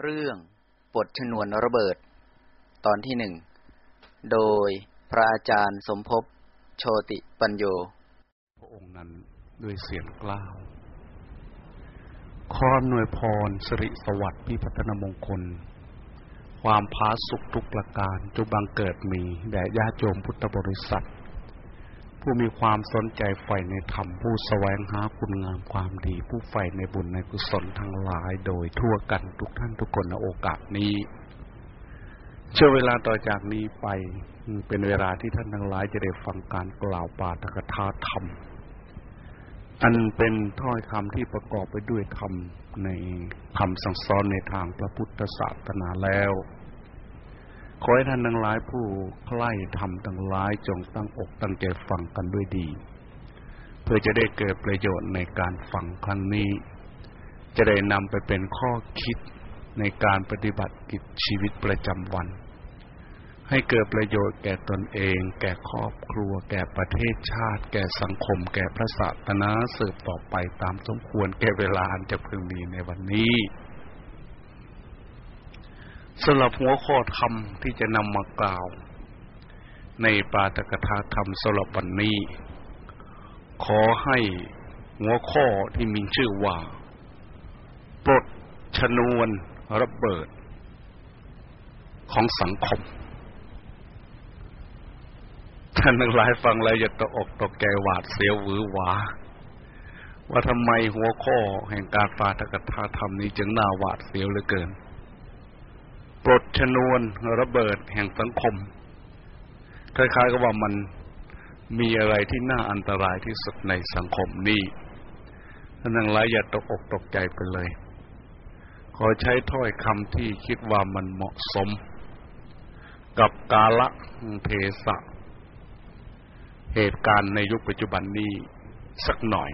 เรื่องปลดชนวนระเบิด ตอนที่หนึ่ง โดยพระอาจารย์สมภพโชติปัญโย พระองค์นั้นด้วยเสียงกล้าวขอหน่วยพรสิริสวัสดิ์พิพัฒนมงคล ความพาสุขทุกประการจุบังเกิดมี แด่ญาติโยมพุทธบริษัท ผู้มีความสนใจใฝ่ในธรรมผู้แสวงหาคุณงามความดีผู้ใฝ่ในบุญในกุศลทั้งหลายโดยทั่วกันทุกท่านทุกคนในโอกาสนี้เชื่อเวลาต่อจากนี้ไปเป็นเวลาที่ท่านทั้งหลายจะได้ฟังการกล่าวปาฐกถาธรรม อันเป็นถ้อยคำที่ประกอบไปด้วยธรรมในคำสั่งสอนในทางพระพุทธศาสนาแล้ว ขอให้ท่านทั้งหลายผู้ใคร่ทำทั้งหลายจงตั้งอกตั้งใจฟังกันด้วยดี เพื่อจะได้เกิดประโยชน์ในการฟังครั้งนี้ จะได้นำไปเป็นข้อคิดในการปฏิบัติกิจชีวิตประจำวัน ให้เกิดประโยชน์แก่ตนเอง แก่ครอบครัว แก่ประเทศชาติ แก่สังคม แก่พระศาสนาสืบต่อไปตามสมควรแก่เวลาจะพึงมีในวันนี้ สำหรับหัวข้อธรรมที่จะนำมากล่าว ในปาตกถาธรรมสำหรับวันนี้ ขอให้หัวข้อที่มีชื่อว่า ปลดชนวนระเบิด ของสังคม ท่านทั้งหลายฟังแล้วอย่าตกอกตกใจหวาดเสียวหวือหวา ว่าทำไมหัวข้อแห่งการปาฐกถาธรรมนี้จึงน่าหวาดเสียวเหลือเกิน ปลดชนวนระเบิดแห่งสังคม คล้ายๆกับว่ามันมีอะไรที่น่าอันตรายที่สุดในสังคมนี้ท่านทั้งหลายอย่าตกอกตกใจไปเลย ขอใช้ถ้อยคำที่คิดว่ามันเหมาะสม กับกาละเทศะ เหตุการณ์ในยุคปัจจุบันนี้สักหน่อย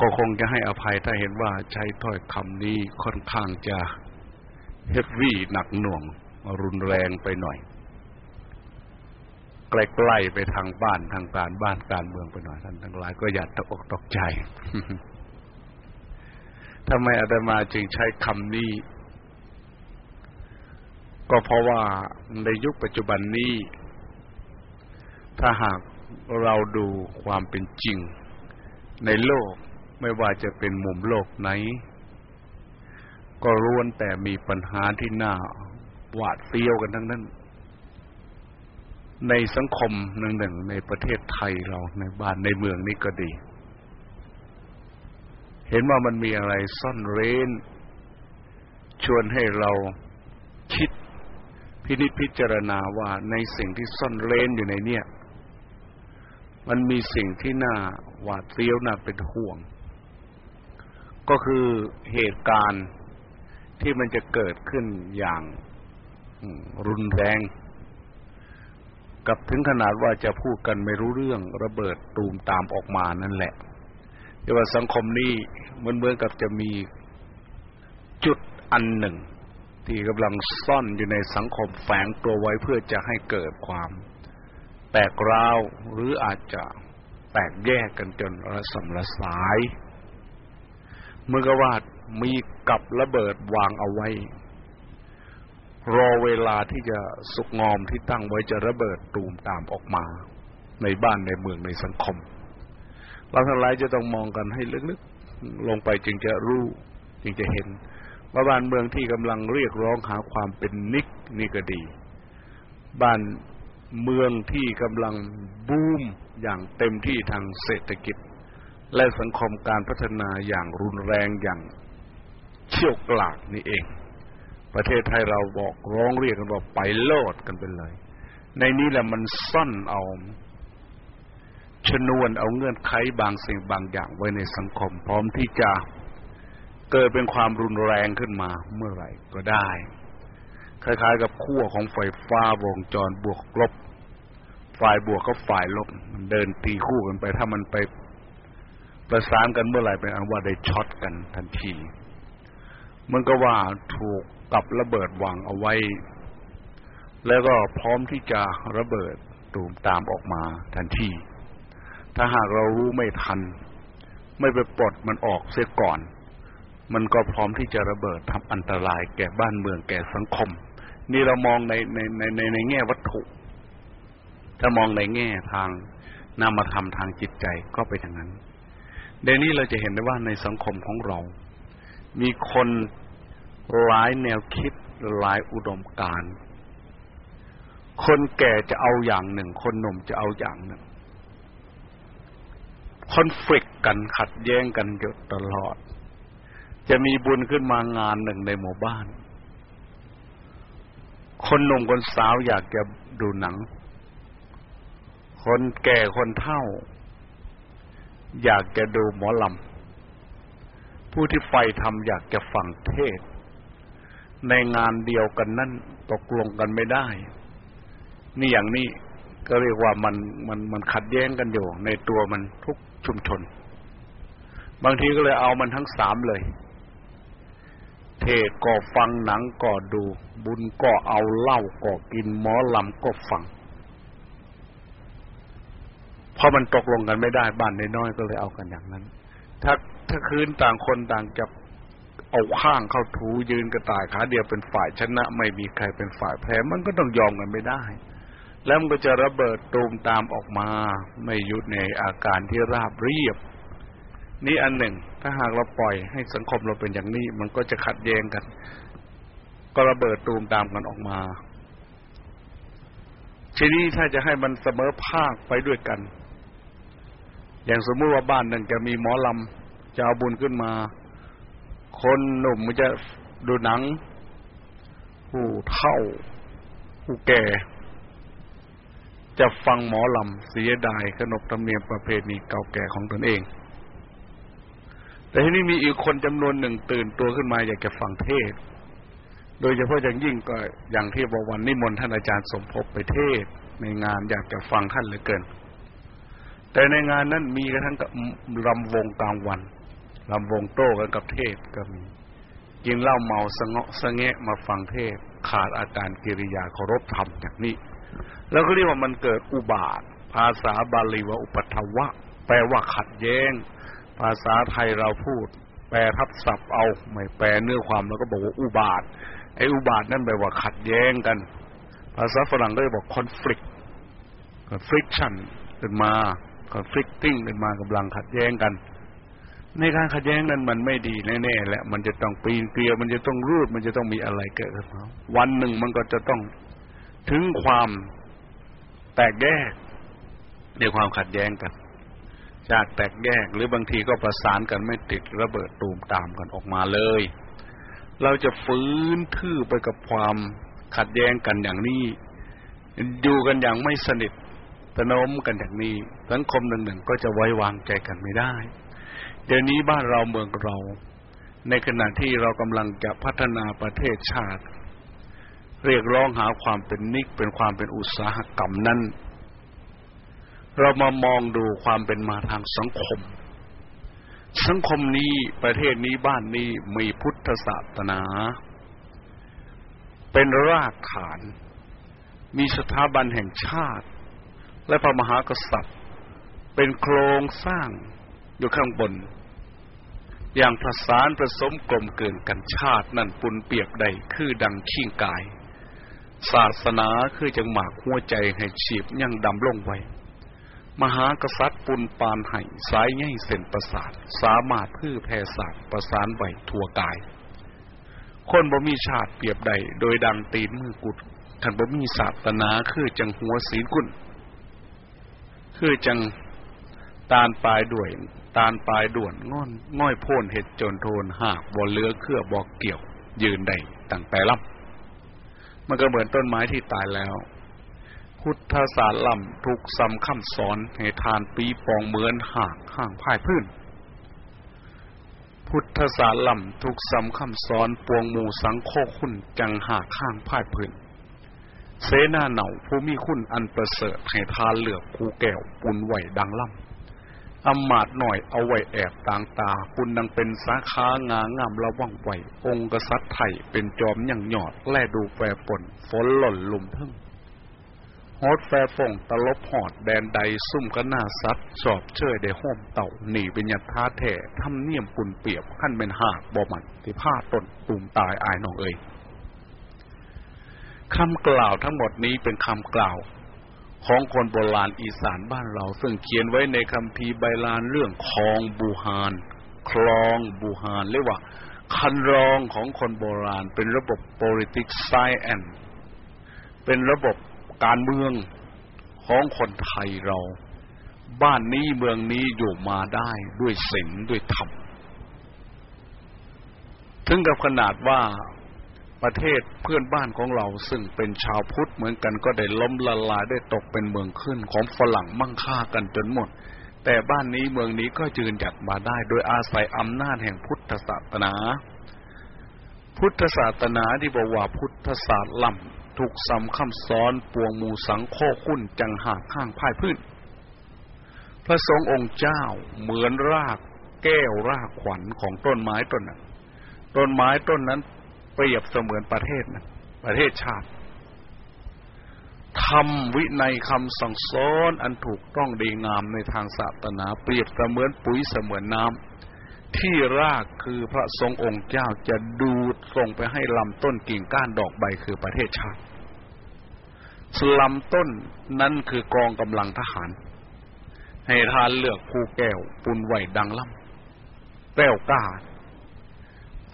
ก็คงจะให้อภัยถ้าเห็นว่าใช้ถ้อยคำนี้ค่อนข้างจะ เฮฟวี่หนักหน่วง รุนแรงไปหน่อย ใกล้ๆไปทางบ้านทางการบ้านการเมืองไปหน่อยท่านทั้งหลายก็อย่าตกอกตกใจทำไมอาตมาจึงใช้คำนี้ ก็เพราะว่าในยุคปัจจุบันนี้ ถ้าหากเราดูความเป็นจริง ในโลกไม่ว่าจะเป็นมุมโลกไหน ก็ล้วนแต่มีปัญหาที่น่าหวาดเสียวกันทั้งนั้น ในสังคมหนึ่งๆในประเทศไทยเราในบ้านในเมืองนี้ก็ดี เห็นว่ามันมีอะไรซ่อนเร้น ชวนให้เราคิดพินิจพิจารณาว่าในสิ่งที่ซ่อนเร้นอยู่ในเนี่ย มันมีสิ่งที่น่าหวาดเสียวน่าเป็นห่วง ก็คือเหตุการณ์ ที่มันจะเกิดขึ้นอย่างรุนแรง กับถึงขนาดว่าจะพูดกันไม่รู้เรื่องระเบิดตูมตามออกมานั่นแหละแต่ว่าสังคมนี้มันเหมือนกับจะมีจุดอันหนึ่ง ที่กำลังซ่อนอยู่ในสังคมแฝงตัวไว้เพื่อจะให้เกิดความ แตกร้าวหรืออาจจะแตกแยกกันจนระสำระสายเมื่อก็ว่า มีกับระเบิดวางเอาไว้ รอเวลาที่จะสุกงอมที่ตั้งไว้จะระเบิดตูมตามออกมา ในบ้านในเมืองในสังคม เราทั้งหลายจะต้องมองกันให้ลึกๆ ลงไปจึงจะรู้จึงจะเห็น ว่าบ้านเมืองที่กำลังเรียกร้องหาความเป็นนิกนี่ก็ดี บ้านเมืองที่กำลังบูมอย่างเต็มที่ทางเศรษฐกิจ และสังคมการพัฒนาอย่างรุนแรงอย่าง เชี่ยวกลากนี่เอง ประเทศไทยเราบอกร้องเรียกกันว่าไปโลดกันไปเลย ในนี้แหละมันซ่อนเอาชนวนเอาเงื่อนไขบางสิ่งบางอย่างไว้ในสังคม พร้อมที่จะเกิดเป็นความรุนแรงขึ้นมาเมื่อไหร่ก็ได้ คล้ายๆ กับขั้วของไฟฟ้าวงจรบวกลบ ฝ่ายบวกก็ฝ่ายลบมันเดินตีคู่กันไป ถ้ามันไปประสานกันเมื่อไหร่เป็นอันว่าได้ช็อตกันทันที มันก็ว่าถูกกับระเบิดวางเอาไว้ แล้วก็พร้อมที่จะระเบิดตูมตามออกมาทันที ถ้าหากเรารู้ไม่ทัน ไม่ไปปลดมันออกเสียก่อน มันก็พร้อมที่จะระเบิดทำอันตรายแก่บ้านเมืองแก่สังคม นี่เรามองในในในในในแง่วัตถุ ถ้ามองในแง่ทางนามธรรมทางจิตใจก็ไปทางนั้นเดี๋ยวนี้เราจะเห็นได้ว่าในสังคมของเรา มีคนหลายแนวคิดหลายอุดมการณ์คนแก่จะเอาอย่างหนึ่ง คนหนุ่มจะเอาอย่างหนึ่ง คอนฟ lict กันขัดแย้งกันอยู่ตลอด จะมีบุญขึ้นมางานหนึ่งในหมู่บ้าน คนหนุ่มคนสาวอยากจะดูหนัง คนแก่คนเฒ่า อยากจะดูหมอลำ ผู้ที่ไฟทำอยากจะฟังเทศ ในงานเดียวกันนั่นตกลงกันไม่ได้ นี่อย่างนี้ก็เรียกว่ามันมันมันขัดแย้งกันอยู่ ในตัวมันทุกชุมชน บางทีก็เลยเอามันทั้งสามเลย เทศก็ฟังหนังก็ดู บุญก็เอาเหล้าก็กินหมอลำก็ฟังเพราะมันตกลงกันไม่ได้บ้านน้อยๆก็เลยเอากันอย่างนั้น ถ้า ถ้าคืนต่างคนต่างจะเอาข้างเข้าถูยืนกระต่ายขาเดียวเป็นฝ่ายชนะ ไม่มีใครเป็นฝ่ายแพ้มันก็ต้องยอมกันไม่ได้ แล้วมันก็จะระเบิดตูมตามออกมา ไม่หยุดในอาการที่ราบเรียบ นี่อันหนึ่ง ถ้าหากเราปล่อยให้สังคมเราเป็นอย่างนี้ มันก็จะขัดแย้งกัน ก็ระเบิดตูมตามกันออกมาทีนี้ถ้าจะให้มันเสมอภาคไปด้วยกัน อย่างสมมติว่าบ้านหนึ่งจะมีหมอลำ จะเอาบุญขึ้นมา คนหนุ่มมันจะดูหนัง ผู้เฒ่า ผู้แก่ จะฟังหมอลำเสียดายขนบธรรมเนียมประเพณีเก่าแก่ของตนเอง แต่ที่นี้มีอีกคนจำนวนหนึ่งตื่นตัวขึ้นมาอยากจะฟังเทศ โดยเฉพาะอย่างยิ่งก็อย่างที่บอกวันนิมนต์ท่านอาจารย์สมภพไปเทศ ในงานอยากจะฟังท่านเหลือเกินแต่ในงานนั้นมีกระทั่งกับรำวงกลางวัน รำวงโต้กันกับเทศก็มีกินเหล้าเมาสงะสงแงะมาฟังเทศขาดอาการกิริยาเคารพธรรมอย่างนี้ แล้วก็เรียกว่ามันเกิดอุบาท ภาษาบาลีว่าอุปทวะ แปลว่าขัดแย้ง ภาษาไทยเราพูด แปลทับศัพท์เอาไม่แปลเนื้อความแล้วก็บอกว่าอุบาทไอ้อุบาทนั่นแปลว่าขัดแย้งกัน ภาษาฝรั่งก็จะบอก conflict confliction ขึ้นมา conflicting ขึ้นมากำลังขัดแย้งกัน ในการขัดแย้งนั้นมันไม่ดีแน่ๆและมันจะต้องปีนเกลียวมันจะต้องรูด มันจะต้องมีอะไรเกิดขึ้นวันหนึ่งมันก็จะต้องถึงความแตกแยกในความขัดแย้งกัน จากแตกแยกหรือบางทีก็ประสานกันไม่ติดระเบิดตูมตามกันออกมาเลย เราจะฟื้นทื่อไปกับความขัดแย้งกันอย่างนี้อยู่กันอย่างไม่สนิทประนมกันอย่างนี้สังคมหนึ่งๆก็จะไว้วางใจกันไม่ได้ เดี๋ยวนี้บ้านเราเมืองเรา ในขณะที่เรากำลังจะพัฒนาประเทศชาติ เรียกร้องหาความเป็นนิกเป็นความเป็นอุตสาหกรรมนั้น เรามามองดูความเป็นมาทางสังคม สังคมนี้ประเทศนี้บ้านนี้มีพุทธศาสนา เป็นรากฐาน มีสถาบันแห่งชาติ และพระมหากษัตริย์ เป็นโครงสร้าง อยู่ข้างบน อย่างผสานผสมกลมเกินกันชาตินั่นปุนเปียบใดคือดังขิ้งกาย ศาสนาคือจังหมากหัวใจให้ฉีบยังดำลงไว้ มหากษัตริย์ปุนปานไห้สายง่ายเส้นประสาท สามารถพื้แพ่ศาสตร์ประสานไหวทั่วกาย คนบ่มีชาติเปียบใดโดยดังตีนมือกุดท่านบ่มีศาสนาคือจังหัวศีลกุลคือจังตานปลายด้วย ตานปลายด่วนง่อนง่อยโพ่นเห็ดจนโทนหากบ่เลือเครือบอกเกี่ยว ยืนใดตั้งแต่ลำมันก็เหมือนต้นไม้ที่ตายแล้ว พุทธศาสตร์ล่ำถูกซ้ำคำสอนให้ทานปีปองเหมือนหากห่างพ่ายพื้น พุทธศาสตร์ล่ำถูกซ้ำคำสอนปวงหมู่สังโคคุณจังหากข้างพ่ายพื้นเสนาเหน่าผู้มีคุณอันประเสริฐให้ทานเหลือกคูแก้วปุนไหวดังล่ำ อำมาตหน่อยเอาไว้แอบต่างตาคุณนังเป็นสาขางางามระว่างไหวองค์กษัตริย์ไทยเป็นจอมอย่างหยอด แลดูแปรปนฝนหล่นลุ่มทึ่งคฮดแฟฟงตลบหอดแดนใดซุ่มกันหน้าซัดสอบเชยได้ห้อมเต่าหนีเป็นยัดท่าแท้ทำเนียมปุ่นเปียบขั้นเป็นหากบ่มันที่ผ้าตนตุ่มตายอายน้องเอ่ยคำกล่าวทั้งหมดนี้เป็นคำกล่าว ของคนโบราณอีสานบ้านเรา ซึ่งเขียนไว้ในคำพีใบลานเรื่องคลองบูฮานคลองบูฮานเรียกว่า คันรองของคนโบราณ เป็นระบบ politics science เป็นระบบการเมืองของคนไทยเรา บ้านนี้เมืองนี้อยู่มาได้ด้วยศีลด้วยธรรมถึงกับขนาดว่า ประเทศเพื่อนบ้านของเราซึ่งเป็นชาวพุทธเหมือนกันก็ได้ล้มละลายได้ตกเป็นเมืองขึ้นของฝรั่งมั่งค่ากันจนหมด แต่บ้านนี้เมืองนี้ก็ยืนหยัดมาได้โดยอาศัยอำนาจแห่งพุทธศาสนา พุทธศาสนาที่บอกว่าพุทธศาสตร์ล่ำถูกสำคำซ้อนปวงหมูสังโคคุ้นจังหากข้างพ่ายพื้นพระสงฆ์องค์เจ้าเหมือนรากแก้วรากขวัญของต้นไม้ต้นนั้น ต้นไม้ต้นนั้น เปรียบเสมือนประเทศนะประเทศชาติทำวินัยคำสั่งสอนอันถูกต้องดีงามในทางศาสนา เปรียบเสมือนปุ๋ยเสมือนน้ำที่รากคือพระทรงองค์เจ้าจะดูดส่งไปให้ลำต้นกิ่งก้านดอกใบคือประเทศชาติลำต้นนั้นคือกองกำลังทหาร ให้ทานเลือกผู้แก้ว ปุนไหวดังล่ำแป้วก้า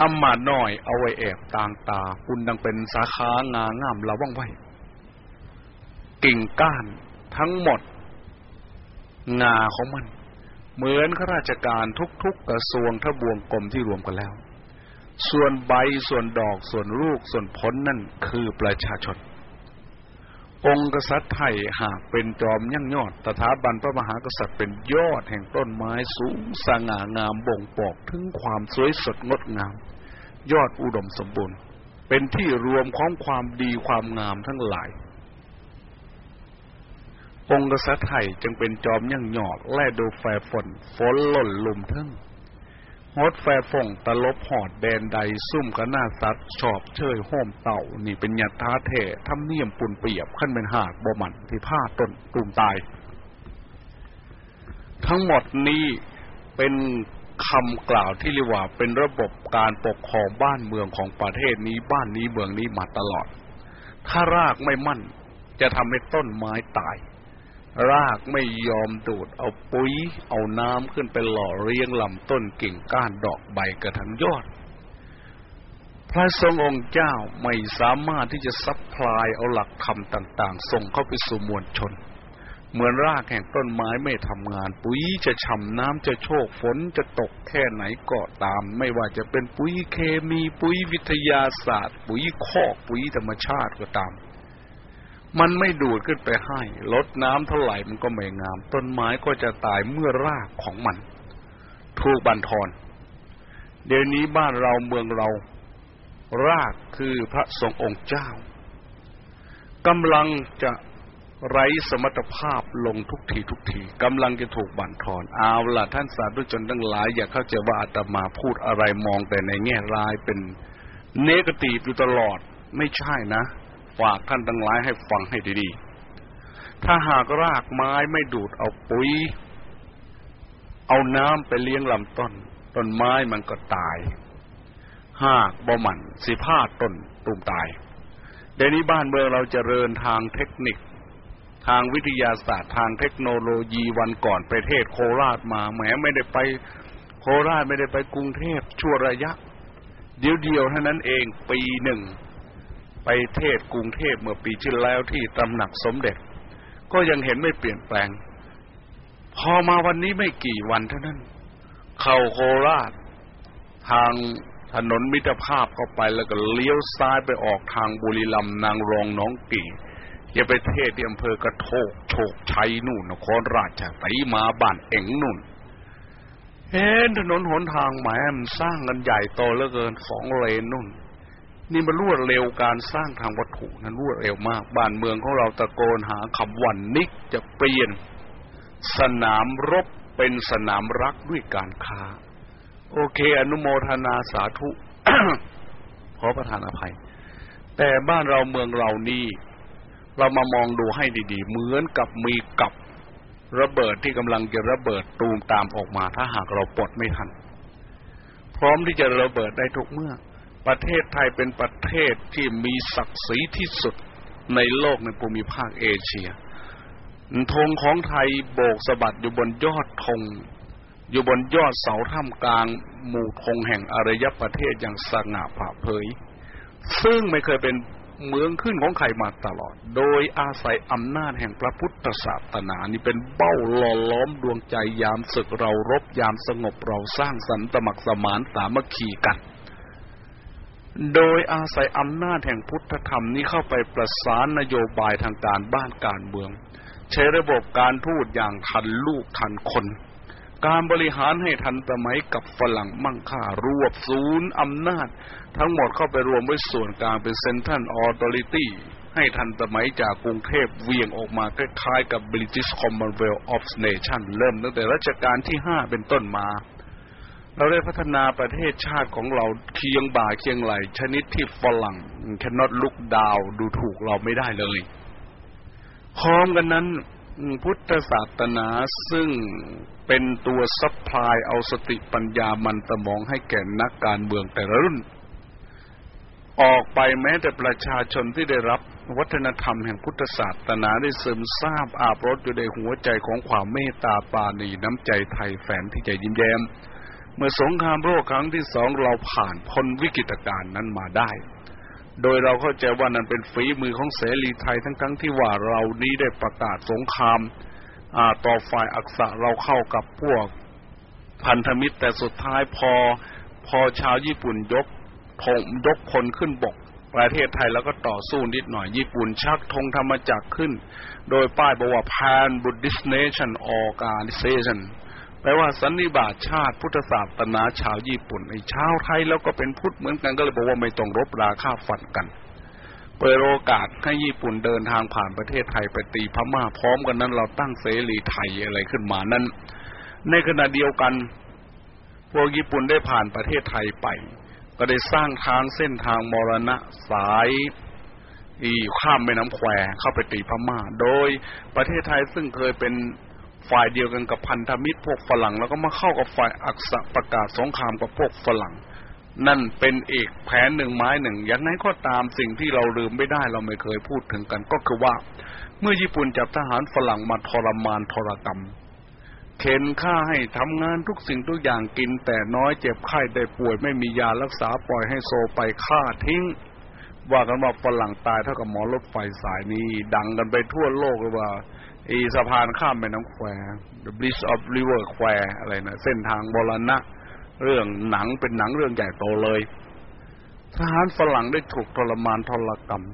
อำมาน้อย เอาไว้แอบต่างตาคุณดังเป็นสาขางางามระว่องไวกิ่งก้านทั้งหมด งาของมัน เหมือนข้าราชการทุกๆกระทรวงทบวงกรมที่รวมกันแล้ว ส่วนใบส่วนดอกส่วนลูกส่วนผลนั่นคือประชาชน องค์กษัตริย์ไทยหากเป็นจอมยั่งยอดตถาบันพระมหากษัตริย์เป็นยอดแห่งต้นไม้สูงสง่างามบ่งบอกถึงความสวยสดงดงาม ยอดอุดมสมบูรณ์ เป็นที่รวมของความดีความงามทั้งหลาย องค์กษัตริย์ไทยจึงเป็นจอมยั่งยอดและดูแฟฝนฝนหล่นลุมทึ่ง ฮดแฟฟงตลบหอดแดนใดซุ่มกระหน้าสัตว์ชอบเชยห้มเต่า นี่เป็นยัดท้าเททำเนียมปุ่นเปียบขั้นเป็นหากบ่มันที่ผ้าต้นตุ่มตาย ทั้งหมดนี้เป็นคำกล่าวที่เรียกว่าเป็นระบบการปกครองบ้านเมืองของประเทศนี้บ้านนี้เมืองนี้มาตลอด ถ้ารากไม่มั่นจะทำให้ต้นไม้ตาย รากไม่ยอมดูด เอาปุ๋ย เอาน้ำขึ้นไปหล่อเลี้ยงลำต้นกิ่งก้านดอกใบกระทั่งยอด พระทรงองค์เจ้าไม่สามารถที่จะซัพพลายเอาหลักคำต่าง ๆ ส่งเข้าไปสู่มวลชน เหมือนรากแห่งต้นไม้ไม่ทำงาน ปุ๋ยจะฉ่ำน้ำจะโชกฝนจะตกแค่ไหนก็ตาม ไม่ว่าจะเป็นปุ๋ยเคมีปุ๋ยวิทยาศาสตร์ ปุ๋ยคอกปุ๋ยธรรมชาติก็ตาม มันไม่ดูดขึ้นไปให้ลดน้ำเท่าไหร่มันก็ไม่งาม ต้นไม้ก็จะตายเมื่อรากของมัน ถูกบันทอน เดี๋ยวนี้บ้านเราเมืองเรา รากคือพระทรงองค์เจ้ากำลังจะไร้สมรรถภาพลงทุกทีทุกทีกำลังจะถูกบั่นทอนเอาล่ะท่านสาธุชนทั้งหลาย อย่าเข้าใจว่าอาตมาพูดอะไรมองแต่ในแง่ร้ายเป็นเนกตีฟอยู่ตลอดไม่ใช่นะ ฝากท่านทั้งหลายให้ฟังให้ดีๆ ถ้าหากรากไม้ไม่ดูดเอาปุ๋ย เอาน้ำไปเลี้ยงลำต้น ต้นไม้มันก็ตาย หากบ่มันสิพาต้นตุ่มตายเดี๋ยวนี้บ้านเมืองเราจเจริญทางเทคนิค ทางวิทยาศาสตร์ทางเทคโนโลยีวันก่อนไปเทศโคราชมาแหมไม่ได้ไปโคราชไม่ได้ไปกรุงเทพชั่วระยะ เดียวเดียวเท่านั้นเองปีหนึ่ง ไปเทศกรุงเทพเมื่อปีที่แล้วที่ตำหนักสมเด็จ ก็ยังเห็นไม่เปลี่ยนแปลง พอมาวันนี้ไม่กี่วันเท่านั้น เข้าโคราช ทางถนนมิตรภาพเข้าไปแล้วก็เลี้ยวซ้ายไปออกทางบุรีรัมย์นางรองน้องกี่อย่าไปเทศที่อำเภอกระโทกโชกชัยนู่นนครราชสีมาบ้านเอ็งนู่นเห็นถนนหนทางหมายมันสร้างกันใหญ่โตเหลือเกินสองเลนนู่น นี่มันรวดเร็วการสร้างทางวัตถุนั้นรวดเร็วมาก บ้านเมืองของเราตะโกนหาคำวันนิกจะเปลี่ยน สนามรบเป็นสนามรักด้วยการค้า โอเค อนุโมทนาสาธุขอประทานอภัย แต่บ้านเราเมืองเรานี่ เรามามองดูให้ดีๆ เหมือนกับมีกับระเบิดที่กำลังจะระเบิดตูมตามออกมา ถ้าหากเราปลดไม่ทัน พร้อมที่จะระเบิดได้ทุกเมื่อ ประเทศไทยเป็นประเทศที่มีศักดิ์ศรีที่สุดในโลกในภูมิภาคเอเชียธงของไทยโบกสะบัดอยู่บนยอดธงอยู่บนยอดเสาท่ามกลาง หมู่ธงแห่งอารยประเทศอย่างสง่าผ่าเผย ซึ่งไม่เคยเป็นเมืองขึ้นของใครมาตลอด โดยอาศัยอำนาจแห่งพระพุทธศาสนานี่เป็นเบ้าหล่อล้อมดวงใจยามศึกเรารบยามสงบเราสร้างสันตมักสมานสามัคคีกัน โดยอาศัยอำนาจแห่งพุทธธรรมนี้เข้าไปประสานนโยบายทางการบ้านการเมือง ใช้ระบบการทูตอย่างทันลูกทันคน การบริหารให้ทันสมัยกับฝรั่งมั่งค่ารวบศูนย์อำนาจ ทั้งหมดเข้าไปรวมไว้ส่วนกลางเป็นเซนทรัลออโตริตี้ให้ทันสมัยจากกรุงเทพเวียงออกมาคล้ายๆกับ British Commonwealth of Nations เริ่มตั้งแต่รัชกาลที่ห้าเป็นต้นมา เราได้พัฒนาประเทศชาติของเราเคียงบ่าเคียงไหล่ ชนิดที่ฝรั่ง cannot look down ดูถูกเราไม่ได้เลยพร้อมกันนั้น พุทธศาสนาซึ่งเป็นตัว supply เอาสติปัญญามันสมองให้แก่นักการเมืองแต่ละรุ่น ออกไปแม้แต่ประชาชนที่ได้รับวัฒนธรรมแห่งพุทธศาสนาได้ซึมซาบอาบรสอยู่ในหัวใจของความเมตตาปรานีน้ำใจไทยแฝงที่ใจยิ้มแย้ม เมื่อสงครามโลกครั้งที่สองเราผ่านพ้นวิกฤตการณ์นั้นมาได้ โดยเราเข้าใจว่านั้นเป็นฝีมือของเสรีไทยทั้งทั้งที่ว่าเรานี้ได้ประกาศสงครามต่อฝ่ายอักษะเราเข้ากับพวกพันธมิตร แต่สุดท้ายพอพอชาวญี่ปุ่นยกธงยกคนขึ้นบก ประเทศไทยแล้วก็ต่อสู้นิดหน่อยญี่ปุ่นชักธงธรรมจักรขึ้น โดยป้ายบอกว่า Pan Buddhist Nation Organization แปลว่าสันนิบาตชาติ พุทธศาสนาชาวญี่ปุ่นไอ้ชาวไทยแล้วก็เป็นพุทธเหมือนกันก็เลยบอกว่าไม่ต้องรบราฆ่าฟันกัน เปิดโอกาสให้ญี่ปุ่นเดินทางผ่านประเทศไทยไปตีพม่าพร้อมกันนั้น เราตั้งเสรีไทยอะไรขึ้นมานั้น ในขณะเดียวกัน พวกญี่ปุ่นได้ผ่านประเทศไทยไป ก็ได้สร้างทางเส้นทางมรณะสายอีข้ามแม่น้ำแควเข้าไปตีพม่า โดยประเทศไทยซึ่งเคยเป็น ฝ่ายเดียวกันกับพันธมิตรพวกฝรั่ง แล้วก็มาเข้ากับฝ่ายอักษะประกาศสงครามกับพวกฝรั่ง นั่นเป็นเอกแผนหนึ่งไม้หนึ่ง อย่างนั้นก็ตามสิ่งที่เราลืมไม่ได้เราไม่เคยพูดถึงกัน ก็คือว่า เมื่อญี่ปุ่นจับทหารฝรั่งมาทรมานทรกรรมเข็นฆ่าให้ทำงานทุกสิ่งทุกอย่างกิน แต่น้อยเจ็บไข้ได้ป่วยไม่มียารักษาปล่อยให้โซไปฆ่าทิ้ง ว่ากันว่าฝรั่งตายเท่ากับหมอรถไฟสายนี้ ดังกันไปทั่วโลกเลยว่า อีสะพานข้ามแม่น้ำแคว The Bridge of River แควอะไรนะเส้นทางบรณะ เรื่องหนังเป็นหนังเรื่องใหญ่โตเลย ทหารฝรั่งได้ถูกทรมานทรกรรม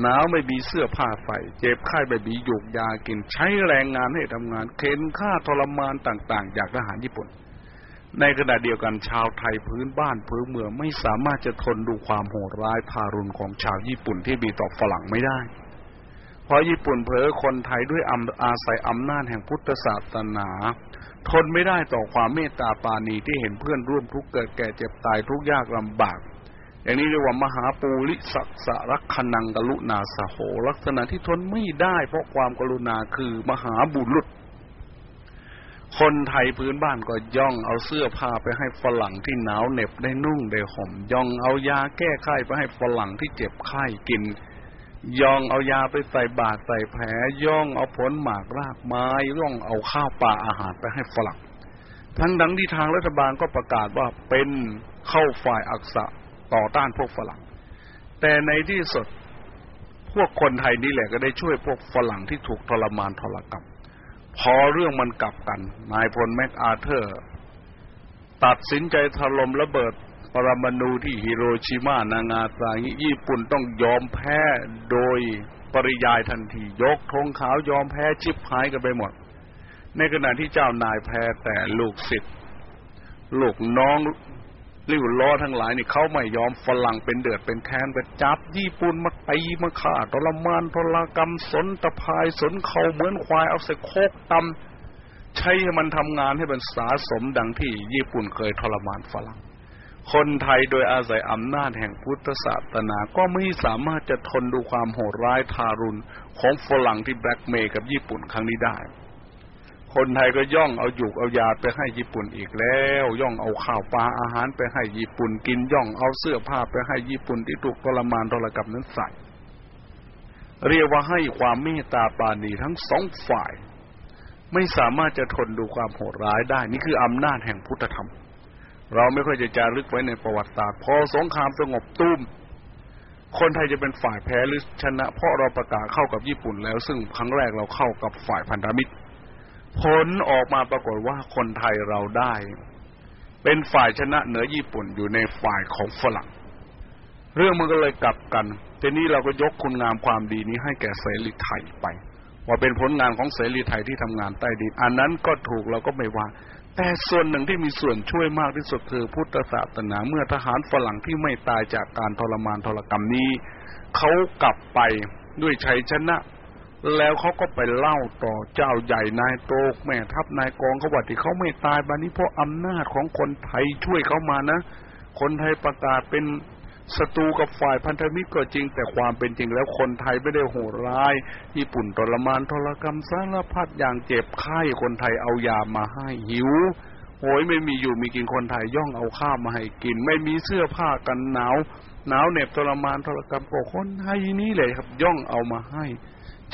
หนาวไม่มีเสื้อผ้าใส่เจ็บไข้ไม่มีหยกยากินใช้แรงงานให้ทำงานเข็นฆ่าทรมานต่างๆ จากทหารญี่ปุ่น ในขณะเดียวกันชาวไทยพื้นบ้านพื้นเมืองไม่สามารถจะทนดูความโหดร้ายทารุณของชาวญี่ปุ่นที่มีต่อฝรั่งไม่ได้ เพราะญี่ปุ่นเผลอคนไทยด้วยอาศัยอำนาจแห่งพุทธศาสนา ทนไม่ได้ต่อความเมตตาปาณีที่เห็นเพื่อนร่วมทุกข์เกิดแก่เจ็บตายทุกยากลำบาก อย่างนี้เรียกว่ามหาปูริสักสรักขนังกลุณาสโห ลักษณะที่ทนไม่ได้เพราะความกรุณาคือมหาบุรุษคนไทยพื้นบ้านก็ย่องเอาเสื้อผ้าไปให้ฝรั่งที่หนาวเหน็บได้นุ่งได้ห่มย่องเอายาแก้ไข้ไปให้ฝรั่งที่เจ็บไข้กิน ย่องเอายาไปใส่บาตรใส่แผลย่องเอาผลหมากรากไม้ย่องเอาข้าวปลาอาหารไปให้ฝรั่งทั้งดังที่ทางรัฐบาลก็ประกาศว่าเป็นเข้าฝ่ายอักษะต่อต้านพวกฝรั่ง แต่ในที่สุดพวกคนไทยนี่แหละก็ได้ช่วยพวกฝรั่งที่ถูกทรมานทรกรรมพอเรื่องมันกลับกัน นายพลแม็กอาเธอร์ ตัดสินใจถล่มระเบิด ปรมาณูที่ฮิโรชิมานางาซางิญี่ปุ่นต้องยอมแพ้โดยปริยายทันที ยกธงขาวยอมแพ้ชิบหายกันไปหมด ในขณะที่เจ้านายแพ้แต่ลูกศิษย์ลูกน้องริ้วล้อทั้งหลายนี่เขาไม่ยอมฝรั่งเป็นเดือดเป็นแค้นไปจับญี่ปุ่นมาตีมาฆ่าทรมานทรกรรมสนตะพายสนเขาเหมือนควายเอาใส่โคกตำใช้ให้มันทำงานให้มันสาสมดังที่ญี่ปุ่นเคยทรมานฝรั่ง คนไทยโดยอาศัยอำนาจแห่งพุทธศาสนา ก็ไม่สามารถจะทนดูความโหดร้ายทารุณ ของฝรั่งที่แบล็กเมย์กับญี่ปุ่นครั้งนี้ได้ คนไทยก็ย่องเอาหยุกเอายาไปให้ญี่ปุ่นอีกแล้ว ย่องเอาข้าวปลาอาหารไปให้ญี่ปุ่นกินย่องเอาเสื้อผ้าไปให้ญี่ปุ่นที่ถูกทรมานทรกับนั้นใส่เรียกว่าให้ความเมตตาปาณีทั้งสองฝ่าย ไม่สามารถจะทนดูความโหดร้ายได้ นี่คืออำนาจแห่งพุทธธรรม เราไม่ค่อยจะจารึกไว้ในประวัติศาสตร์พอสงครามสงบตุ้มคนไทยจะเป็นฝ่ายแพ้หรือชนะ เพราะเราประกาศเข้ากับญี่ปุ่นแล้ว ซึ่งครั้งแรกเราเข้ากับฝ่ายพันธมิตร ผลออกมาปรากฏว่าคนไทยเราได้ เป็นฝ่ายชนะเหนือญี่ปุ่นอยู่ในฝ่ายของฝรั่ง เรื่องมันก็เลยกลับกันทีนี้เราก็ยกคุณงามความดีนี้ให้แก่เสรีไทยไป ว่าเป็นผลงานของเสรีไทยที่ทำงานใต้ดินอันนั้นก็ถูกเราก็ไม่ว่า แต่ส่วนหนึ่งที่มีส่วนช่วยมากที่สุดคือพุทธศาสนาเมื่อทหารฝรั่งที่ไม่ตายจากการทรมานทรกรรมนี้ เขากลับไปด้วยชัยชนะ แล้วเขาก็ไปเล่าต่อเจ้าใหญ่นายโตกแม่ทัพนายกองเขาว่าที่เขาไม่ตายบานี้เพราะอำนาจของคนไทยช่วยเขามานะ คนไทยประกาศเป็น ศัตรูกับฝ่ายพันธมิตรก็จริง แต่ความเป็นจริงแล้วคนไทยไม่ได้โหดร้าย ญี่ปุ่นทรมานทรกรรมสารพัดอย่างเจ็บไข้คนไทยเอายามาให้หิวโหยไม่มีอยู่มีกินคนไทยย่องเอาข้าวมาให้กิน ไม่มีเสื้อผ้ากันหนาวหนาวเหน็บทรมานทรกรรมก็คนไทยนี้เลยครับ ย่องเอามาให้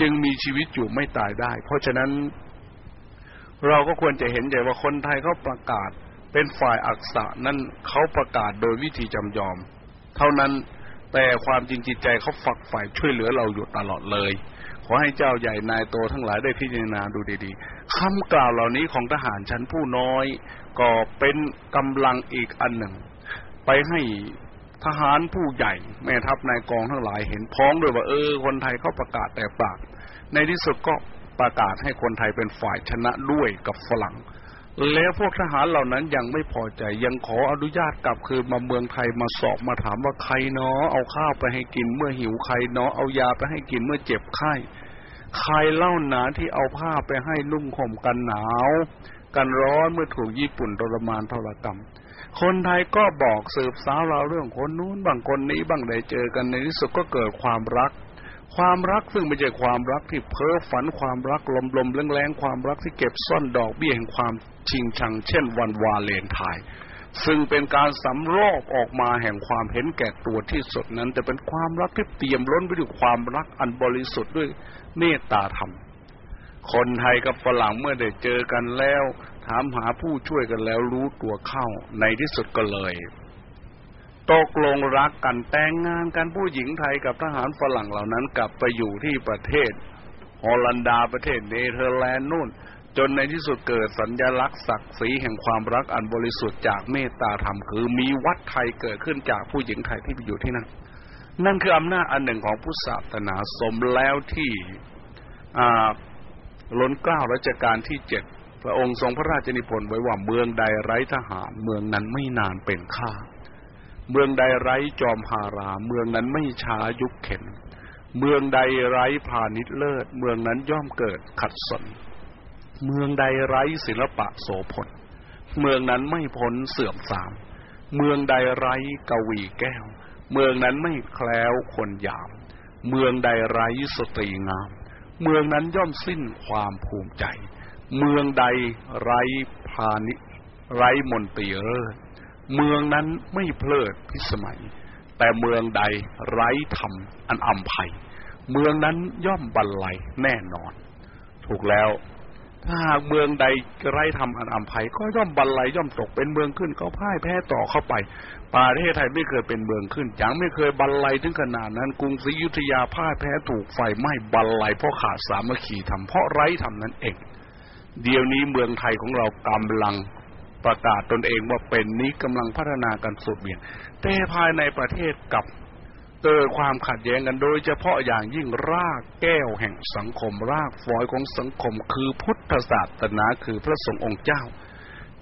จึงมีชีวิตอยู่ไม่ตายได้ เพราะฉะนั้น เราก็ควรจะเห็นใจว่าคนไทยเขาประกาศเป็นฝ่ายอักษะนั้นเขาประกาศโดยวิธีจำยอม เท่านั้นแต่ความจริงจิตใจเขาฝักใฝ่ช่วยเหลือเราอยู่ตลอดเลย ขอให้เจ้าใหญ่นายโตทั้งหลายได้พิจารณาดูดีๆคำกล่าวเหล่านี้ของทหารชั้นผู้น้อย ก็เป็นกำลังอีกอันหนึ่ง ไปให้ทหารผู้ใหญ่ แม่ทัพนายกองทั้งหลายเห็นพ้องด้วยว่าเออ คนไทยเขาประกาศแต่ปาก ในที่สุดก็ประกาศให้คนไทยเป็นฝ่ายชนะด้วยกับฝรั่ง แล้วพวกทหารเหล่านั้นยังไม่พอใจยังขออนุญาตกลับคืนมาเมืองไทยมาสอบมาถามว่าใครเนาะเอาข้าวไปให้กินเมื่อหิวใครเนาะเอายาไปให้กินเมื่อเจ็บไข้ใครเล่าหนาที่เอาผ้าไปให้นุ่งห่มกันหนาว กันร้อนเมื่อถูกญี่ปุ่นทรมานทรกรรม คนไทยก็บอกสืบสาวเราเรื่องคนนู้นบางคนนี้บางได้เจอกันในที่สุดก็เกิดความรัก ความรักซึ่งไม่ใช่ความรักที่เพ้อฝันความรักลมๆแรงๆความรักที่เก็บซ่อนดอกเบี้ยแห่งความชิงชัง เช่นวันวาเลนไทน์ซึ่งเป็นการสำรอกออกมาแห่งความเห็นแก่ตัวที่สุดนั้นจะเป็นความรักที่เปี่ยมล้นไปด้วยความรักอันบริสุทธิ์ด้วยเมตตาธรรม คนไทยกับฝรั่งเมื่อได้เจอกันแล้ว ถามหาผู้ช่วยกันแล้วรู้ตัวเข้าในที่สุดก็เลย ตกลงรักกันแต่งงานกันผู้หญิงไทยกับทหารฝรั่งเหล่านั้นกลับไปอยู่ที่ประเทศฮอลันดาประเทศเนเธอร์แลนด์นู่น จนในที่สุดเกิดสัญญลักษณ์ศักดิ์ศรีแห่งความรักอันบริสุทธิ์จากเมตตาธรรมคือมีวัดไทยเกิดขึ้นจากผู้หญิงไทยที่ไปอยู่ที่นั่นนั่นคืออำนาจอันหนึ่งของพุทธศาสนาสมแล้วที่ล้นเกล้ารัชกาลที่เจ็ดพระองค์ทรงพระราชนิพนธ์ไว้ว่าเมืองใดไร้ทหาร เมืองนั้นไม่นานเป็นข้า เมืองใดไร้จอมหารา เมืองนั้นไม่ช้ายุคเข็น เมืองใดไร้พาณิชเลิศ เมืองนั้นย่อมเกิดขัดสน เมืองใดไร้ศิลปะโสพล เมืองนั้นไม่พ้นเสื่อมทราม เมืองใดไร้กวีแก้ว เมืองนั้นไม่แคล้วคนยาม เมืองใดไร้สตรีงาม เมืองนั้นย่อมสิ้นความภูมิใจ เมืองใดไร้พาณิไร้มนตรีเลิศ เมืองนั้นไม่เพลิดพิสมัย แต่เมืองใดไร้ธรรมอันอัมภัย เมืองนั้นย่อมบรรลัยแน่นอน ถูกแล้ว ถ้าหากเมืองใดไร้ทำอันอัมภัย ก็ย่อมบรรลัยย่อมตกเป็นเมืองขึ้นก็พ่ายแพ้ต่อเข้าไป ประเทศไทยไม่เคยเป็นเมืองขึ้นยังไม่เคยบรรลัยถึงขนาดนั้น กรุงศรีอยุธยาพ่ายแพ้ถูกไฟไหม้บรรลัยเพราะขาดสามัคคีทำเพราะไร้ทำนั้นเองเดี๋ยวนี้เมืองไทยของเรากำลัง ประกาศตนเองว่าเป็นนี้กำลังพัฒนากันสุดเบี่ยงแต่ภายในประเทศกับเกิดความขัดแย้งกันโดยเฉพาะอย่างยิ่งรากแก้วแห่งสังคมรากฝอยของสังคมคือพุทธศาสนาคือพระสงฆ์องค์เจ้า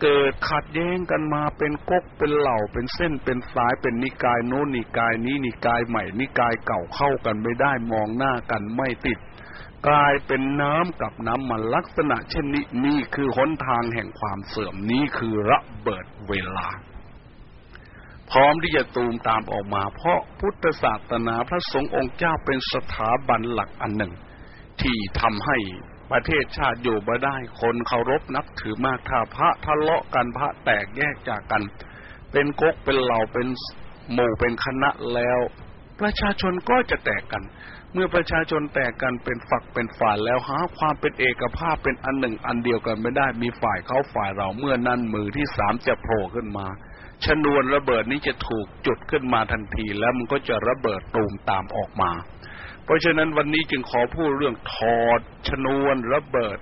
เกิดขัดแย้งกันมาเป็นก๊กเป็นเหล่าเป็นเส้นเป็นสายเป็นนิกายโน้นนิกายนี้นิกายใหม่นิกายเก่าเข้ากันไม่ได้มองหน้ากันไม่ติด กลายเป็นน้ำกับน้ำมันลักษณะเช่นนี้นี่คือหนทางแห่งความเสื่อมนี้คือระเบิดเวลา พร้อมที่จะตูมตามออกมา เพราะพุทธศาสนาพระสงฆ์องค์เจ้าเป็นสถาบันหลักอันหนึ่ง ที่ทำให้ประเทศชาติอยู่มาได้ คนเคารพนับถือมากถ้าพระทะเลาะกันพระแตกแยกจากกัน เป็นก๊กเป็นเหล่าเป็นหมู่เป็นคณะแล้ว ประชาชนก็จะแตกกัน เมื่อประชาชนแตกกันเป็นฝักเป็นฝ่ายแล้วหาความเป็นเอกภาพเป็นอันหนึ่งอันเดียวกันไม่ได้มีฝ่ายเขาฝ่ายเราเมื่อนั้นมือที่สามจะโผล่ขึ้นมา ชนวนระเบิดนี้จะถูกจุดขึ้นมาทันทีแล้วมันก็จะระเบิดตูมตามออกมา เพราะฉะนั้นวันนี้จึงขอพูดเรื่องถอดชนวนระเบิด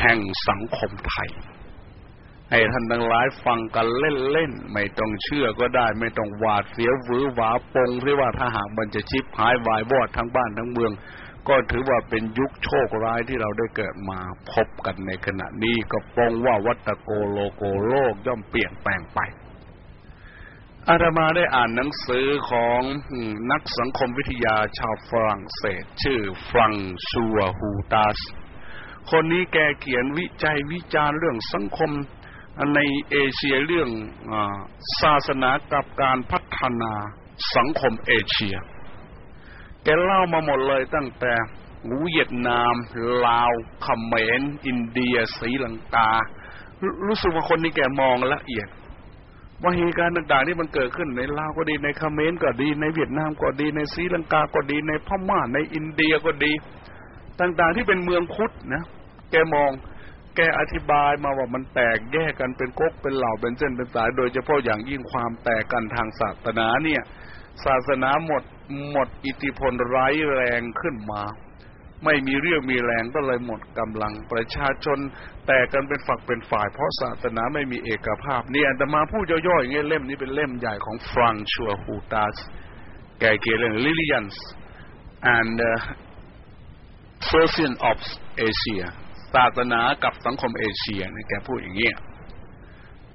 แห่งสังคมไทย ให้ท่านทั้งหลายฟังกันเล่นๆ ไม่ต้องเชื่อก็ได้ ไม่ต้องหวาดเสียวหวือหวาปงที่ว่าถ้าหากมันจะชิบหายวายวอดทั้งบ้านทั้งเมือง ก็ถือว่าเป็นยุคโชคร้ายที่เราได้เกิดมาพบกันในขณะนี้ก็ปองว่าวัตโกโลโกโลกย่อมเปลี่ยนแปลงไปอาตมาได้อ่านหนังสือของนักสังคมวิทยาชาวฝรั่งเศส ชื่อฟรังชัวฮูตาส คนนี้แกเขียนวิจัยวิจารณ์เรื่องสังคม ในเอเชียเรื่องอศาสนากับการพัฒนาสังคมเอเชีย แกเล่ามาหมดเลยตั้งแต่เวียดนาม ลาวเขมรอินเดียศรีลังกา รู้สึกว่าคนนี้แกมองละเอียด ว่าเหตุการณ์ต่างๆที่มันเกิดขึ้นในลาวก็ดีในเขมรก็ดี ในเวียดนามก็ดีในศรีลังกาก็ดีในพม่าในอินเดียก็ดี ต่างๆที่เป็นเมืองพุทธนะ แกมอง แกอธิบายมาว่ามันแตกแยกกันเป็นก๊กเป็นเหล่าเป็นเส้นเป็นสาย โดยเฉพาะอย่างยิ่งความแตกกันทางศาสนาเนี่ย ศาสนาหมดหมดอิทธิพลไร้แรงขึ้นมา ไม่มีเรี่ยวมีแรงก็เลยหมดกำลังประชาชน แตกกันเป็นฝักเป็นฝ่าย เพราะศาสนาไม่มีเอกภาพเนี่ยแต่มาพูดย่อยๆอย่างเงี้ยเล่มนี้เป็นเล่มใหญ่ของฟรังชัวฮูตาสแกเขียนเรื่อง Lilians and uh, Social of Asia ศาสนากับสังคมเอเชียเนี่ยแกพูดอย่างเงี้ย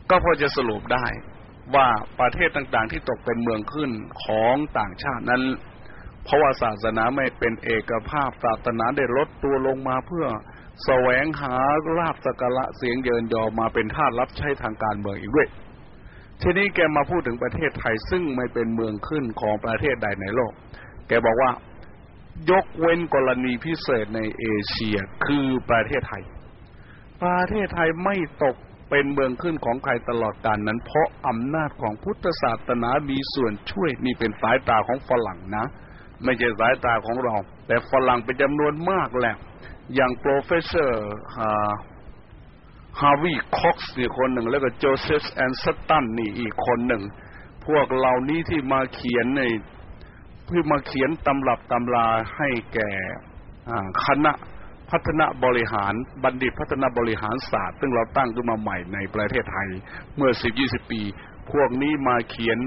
ก็พอจะสรุปได้ว่าประเทศต่างๆที่ตกเป็นเมืองขึ้นของต่างชาตินั้น เพราะว่าศาสนาไม่เป็นเอกภาพศาสนาได้ลดตัวลงมาเพื่อแสวงหาลาบสักระเสียงเยินยอมาเป็นทาสรับใช้ทางการเมืองอีกด้วย ทีนี้แกมาพูดถึงประเทศไทยซึ่งไม่เป็นเมืองขึ้นของประเทศใดในโลก แกบอกว่า ยกเว้นกรณีพิเศษในเอเชียคือประเทศไทย ประเทศไทยไม่ตกเป็นเมืองขึ้นของใครตลอดกาลนั้น เพราะอำนาจของพุทธศาสนามีส่วนช่วยนี่เป็นสายตาของฝรั่งนะ ไม่ใช่สายตาของเรา แต่ฝรั่งเป็นจำนวนมากแหละ อย่าง professor ฮาวิคอกส์นี่คนหนึ่ง แล้วก็โจเซฟแอนสตันนี่อีกคนหนึ่ง พวกเหล่านี้ที่มาเขียนใน พื่อมาเขียนตำรับตำราให้แก่คณะพัฒนาบริหารบัณฑิตพัฒนาบริหารศาสตร์ ซึ่งเราตั้งขึ้นมาใหม่ในประเทศไทยเมื่อสิบยี่สิบปี พวกนี้มาเขียน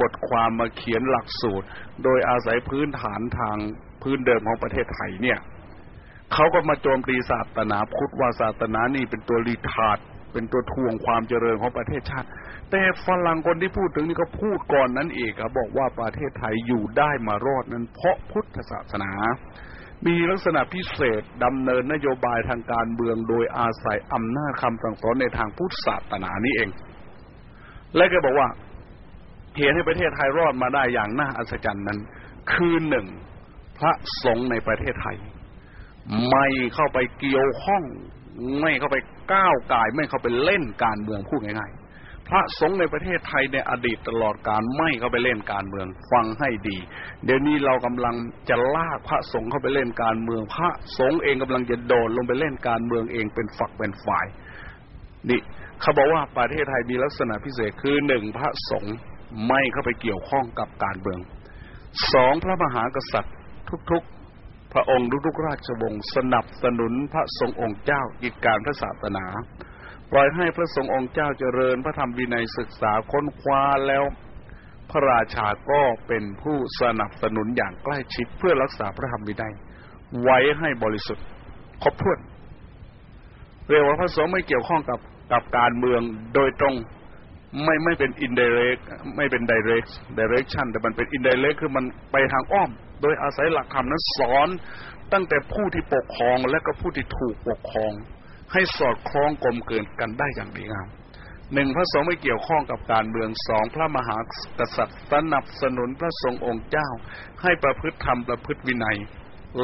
บทความมาเขียนหลักสูตร โดยอาศัยพื้นฐานทางพื้นเดิมของประเทศไทยเนี่ยเขาก็มาโจมตีศาสนาพุทธว่าศาสนานี่เป็นตัวรีทาด เป็นตัวทวงความเจริญของประเทศชาติ แต่ฝรั่งคนที่พูดถึงนี่ก็พูดก่อนนั้นเองครับบอกว่าประเทศไทยอยู่ได้มารอดนั้น เพราะพุทธศาสนา มีลักษณะพิเศษดำเนินนโยบายทางการเมืองโดยอาศัยอำนาจคำสั่งสอนในทางพุทธศาสนานี้เอง และก็บอกว่าเหตุให้ประเทศไทยรอดมาได้อย่างน่าอัศจรรย์นั้น คือหนึ่งพระสงฆ์ในประเทศไทย ไม่เข้าไปเกี่ยวข้อง ไม่เข้าไปก้าวกายไม่เข้าไปเล่นการเมืองพูดง่ายๆ พระสงฆ์ในประเทศไทยในอดีตตลอดการไม่เข้าไปเล่นการเมืองฟังให้ดี เดี๋ยวนี้เรากำลังจะลากพระสงฆ์เข้าไปเล่นการเมือง พระสงฆ์เองกำลังจะโดดลงไปเล่นการเมืองเองเป็นฝักเป็นฝ่าย นี่เขาบอกว่าประเทศไทยมีลักษณะพิเศษคือหนึ่งพระสงฆ์ไม่เข้าไปเกี่ยวข้องกับการเมืองสองพระมหากษัตริย์ทุกๆ พระองค์ทุกๆราชวงศ์สนับสนุนพระสงฆ์องค์เจ้าอีกการพระศาสนา ปล่อยให้พระสงฆ์องค์เจ้าเจริญพระธรรมวินัยศึกษาค้นคว้าแล้วพระราชาก็เป็นผู้สนับสนุนอย่างใกล้ชิดเพื่อรักษาพระธรรมวินัยไว้ให้บริสุทธิ์ครบถ้วน เรียกว่าพระสงฆ์ไม่เกี่ยวข้องกับกับการเมืองโดยตรงไม่ไม่เป็น indirect ไม่เป็น direct direction แต่มันเป็น indirect คือมันไปทางอ้อม โดยอาศัยหลักธรรมนั้นสอน ตั้งแต่ผู้ที่ปกครองและก็ผู้ที่ถูกปกครอง ให้สอดคล้องกลมเกินกันได้อย่างดีงามหนึ่งพระสงฆ์ไม่เกี่ยวข้องกับการเมืองสองพระมหากษัตริย์สนับสนุนพระสงฆ์องค์เจ้า ให้ประพฤติธรรมประพฤติวินัย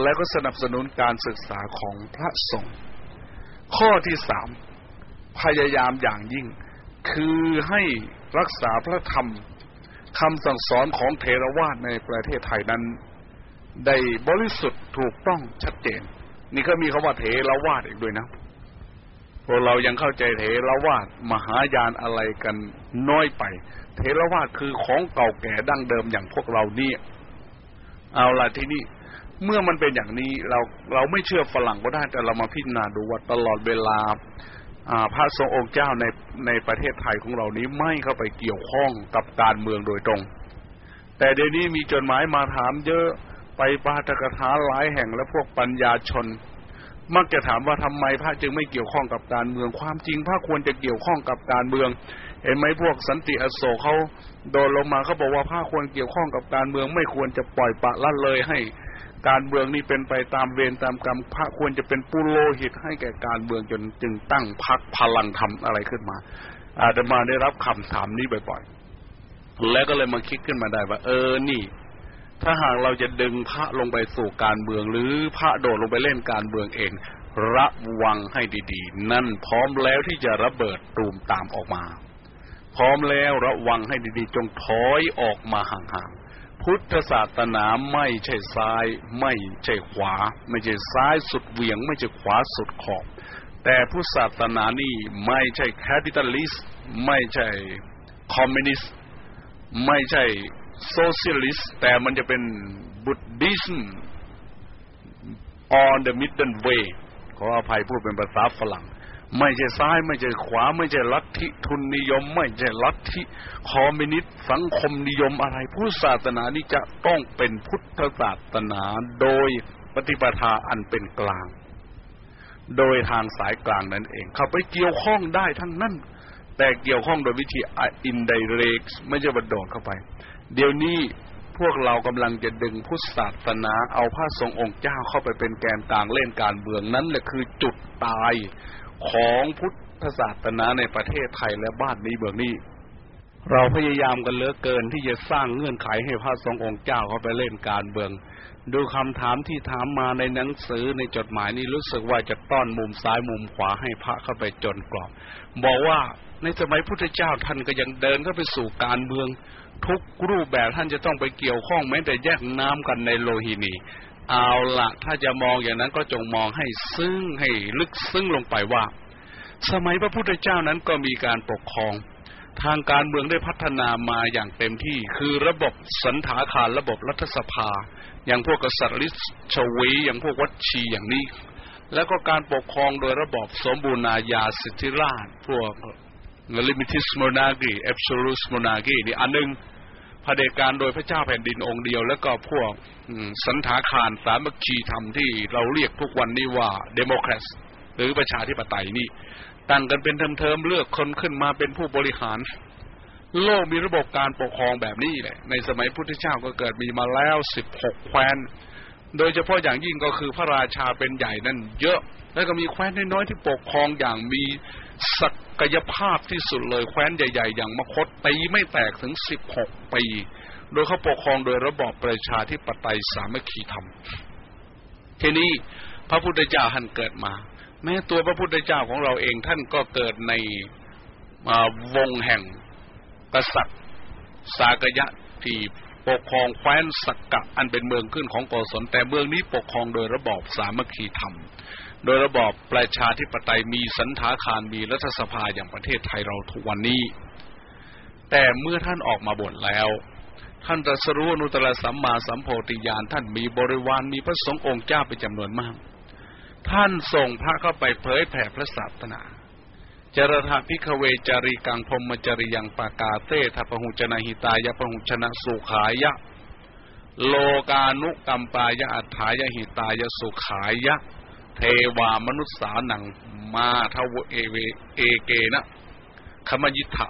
และก็สนับสนุนการศึกษาของพระสงฆ์ข้อที่สามพยายามอย่างยิ่ง คือให้รักษาพระธรรมคำสั่งสอนของเทรวาสในประเทศไทยนั้น ได้บริสุทธิ์ถูกต้องชัดเจน นี่ก็มีคำว่าเทรวาสอีกด้วยนะพวกเรายังเข้าใจเทรวาสมหายานอะไรกันน้อยไปเทรวาสคือของเก่าแก่ดั้งเดิมอย่างพวกเรานี่เอาละที่นี่เมื่อมันเป็นอย่างนี้เราเราไม่เชื่อฝรั่งก็ได้แต่เรามาพิจารณาดูว่าตลอดเวลาพระทรงองค์เจ้าในในประเทศไทยของเรานี้ไม่เข้าไปเกี่ยวข้องกับการเมืองโดยตรง แต่เดี๋ยวนี้มีจดหมายมาถามเยอะ ไปปาตกถาหลายแห่งและพวกปัญญาชน มักจะถามว่าทำไมพระจึงไม่เกี่ยวข้องกับการเมืองความจริงพระควรจะเกี่ยวข้องกับการเมือง เห็นไหมพวกสันติอโศกเขาโดนลงมาเขาบอกว่าพระควรเกี่ยวข้องกับการเมืองไม่ควรจะปล่อยปะละเลยให้การเมืองนี้เป็นไปตามเวรตามกรรมพระควรจะเป็นปุโรหิตให้แก่การเมืองจนจึงตั้งพักพลังธรรมอะไรขึ้นมา อาตมาได้รับคำถามนี้บ่อยๆ แล้วก็เลยมาคิดขึ้นมาได้ว่า เออนี่ ถ้าหากเราจะดึงพระลงไปสู่การเมือง หรือพระโดดลงไปเล่นการเมืองเอง ระวังให้ดีๆ นั่นพร้อมแล้วที่จะระเบิดตูมตามออกมา พร้อมแล้วระวังให้ดีๆ จงถอยออกมาห่างๆ พุทธศาสนาไม่ใช่ซ้าย ไม่ใช่ขวา ไม่ใช่ซ้ายสุดเหวี่ยง ไม่ใช่ขวาสุดขอบ แต่พุทธศาสนานี่ไม่ใช่ capitalist ไม่ใช่คอมมิวนิสต์ไม่ใช่ socialist แต่มันจะเป็น Buddhist on the middle way ขออภัยพูดเป็นภาษาฝรั่ง ไม่ใช่ซ้ายไม่ใช่ขวา ไม่ใช่ลัทธิทุนนิยม ไม่ใช่ลัทธิคอมมิวนิสต์สังคมนิยมอะไรพุทธศาสนานี้จะต้องเป็นพุทธศาสนาโดยปฏิปทาอันเป็นกลาง โดยทางสายกลางนั่นเอง เข้าไปเกี่ยวข้องได้ทั้งนั้น แต่เกี่ยวข้องโดยวิธีอินไดเรกไม่ใช่บัดโดดเข้าไป เดี๋ยวนี้พวกเรากำลังจะดึงพุทธศาสนาเอาพระทรงองค์เจ้าเข้าไปเป็นแกนกลางเล่นการเมืองนั้นแหละคือจุดตายของพุทธศาสนาในประเทศไทยและบ้านนี้เมืองนี้ เราพยายามกันเหลือเกินที่จะสร้างเงื่อนไขให้พระทรงองค์เจ้าเข้าไปเล่นการเมือง ดูคำถามที่ถามมาในหนังสือในจดหมายนี้รู้สึกว่าจะต้อนมุมซ้ายมุมขวาให้พระเข้าไปจนกรอบ บอกว่าในสมัยพุทธเจ้าท่านก็ยังเดินเข้าไปสู่การเมือง ทุกรูปแบบท่านจะต้องไปเกี่ยวข้องแม้แต่แยกน้ำกันในโลหินีเอาละถ้าจะมองอย่างนั้นก็จงมองให้ซึ้งให้ลึกซึ้งลงไปว่า สมัยพระพุทธเจ้านั้นก็มีการปกครอง ทางการเมืองได้พัฒนามาอย่างเต็มที่คือระบบสันถาคารระบบรัฐสภา อย่างพวกกษัตริย์ชวีอย่างพวกวัชีอย่างนี้ แล้วก็การปกครองโดยระบบสมบูรณาญาสิทธิราชพวก limitis monarchy absolute monarchy นี่อันหนึ่ง เผด็จการโดยพระเจ้าแผ่นดินองค์เดียว แล้วก็พวกสันถาคารสามัคคีธรรมที่เราเรียกทุกวันนี้ว่าเดโมแครตหรือประชาธิปไตยนี่ตั้งกันเป็นเทอมๆเลือกคนขึ้นมาเป็นผู้บริหาร โลกมีระบบการปกครองแบบนี้แหละ ในสมัยพุทธเจ้าก็เกิดมีมาแล้วสิบหกแคว้น โดยเฉพาะอย่างยิ่งก็คือพระราชาเป็นใหญ่นั่นเยอะ แล้วก็มีแคว้นน้อยๆที่ปกครองอย่างมี ศักยภาพที่สุดเลยแคว้นใหญ่ ๆ อย่างมคตตีไม่แตกถึงสิบหกปี โดยเขาปกครองโดยระบอบประชาธิปไตยสามัคคีธรรม ทีนี้พระพุทธเจ้าท่านเกิดมา แม้ตัวพระพุทธเจ้าของเราเองท่านก็เกิดในวงแห่งกษัตริย์สากยะที่ปกครองแคว้นสักกะอันเป็นเมืองขึ้นของโกศลแต่เมืองนี้ปกครองโดยระบอบสามัคคีธรรม โดยระบอบประชาธิปไตยมีสันถาคารมีรัฐสภาอย่างประเทศไทยเราทุกวันนี้ แต่เมื่อท่านออกมาบ่นแล้ว ท่านตรัสรู้อนุตตรสัมมาสัมโพธิญาณท่านมีบริวารมีพระสงฆ์องค์เจ้าเป็นจำนวนมาก ท่านส่งพระเข้าไปเผยแผ่พระศาสนาจรถาพิคเวจาริกังพรมจริยังปากาเตทพหุจนะหิตายะพหุชนะสุขายะ โลกานุกัมปายะอัฏฐายะหิตายะสุขายะ เทวามนุษสาหนังมาทวเอเวเอเกนะขมยิทะ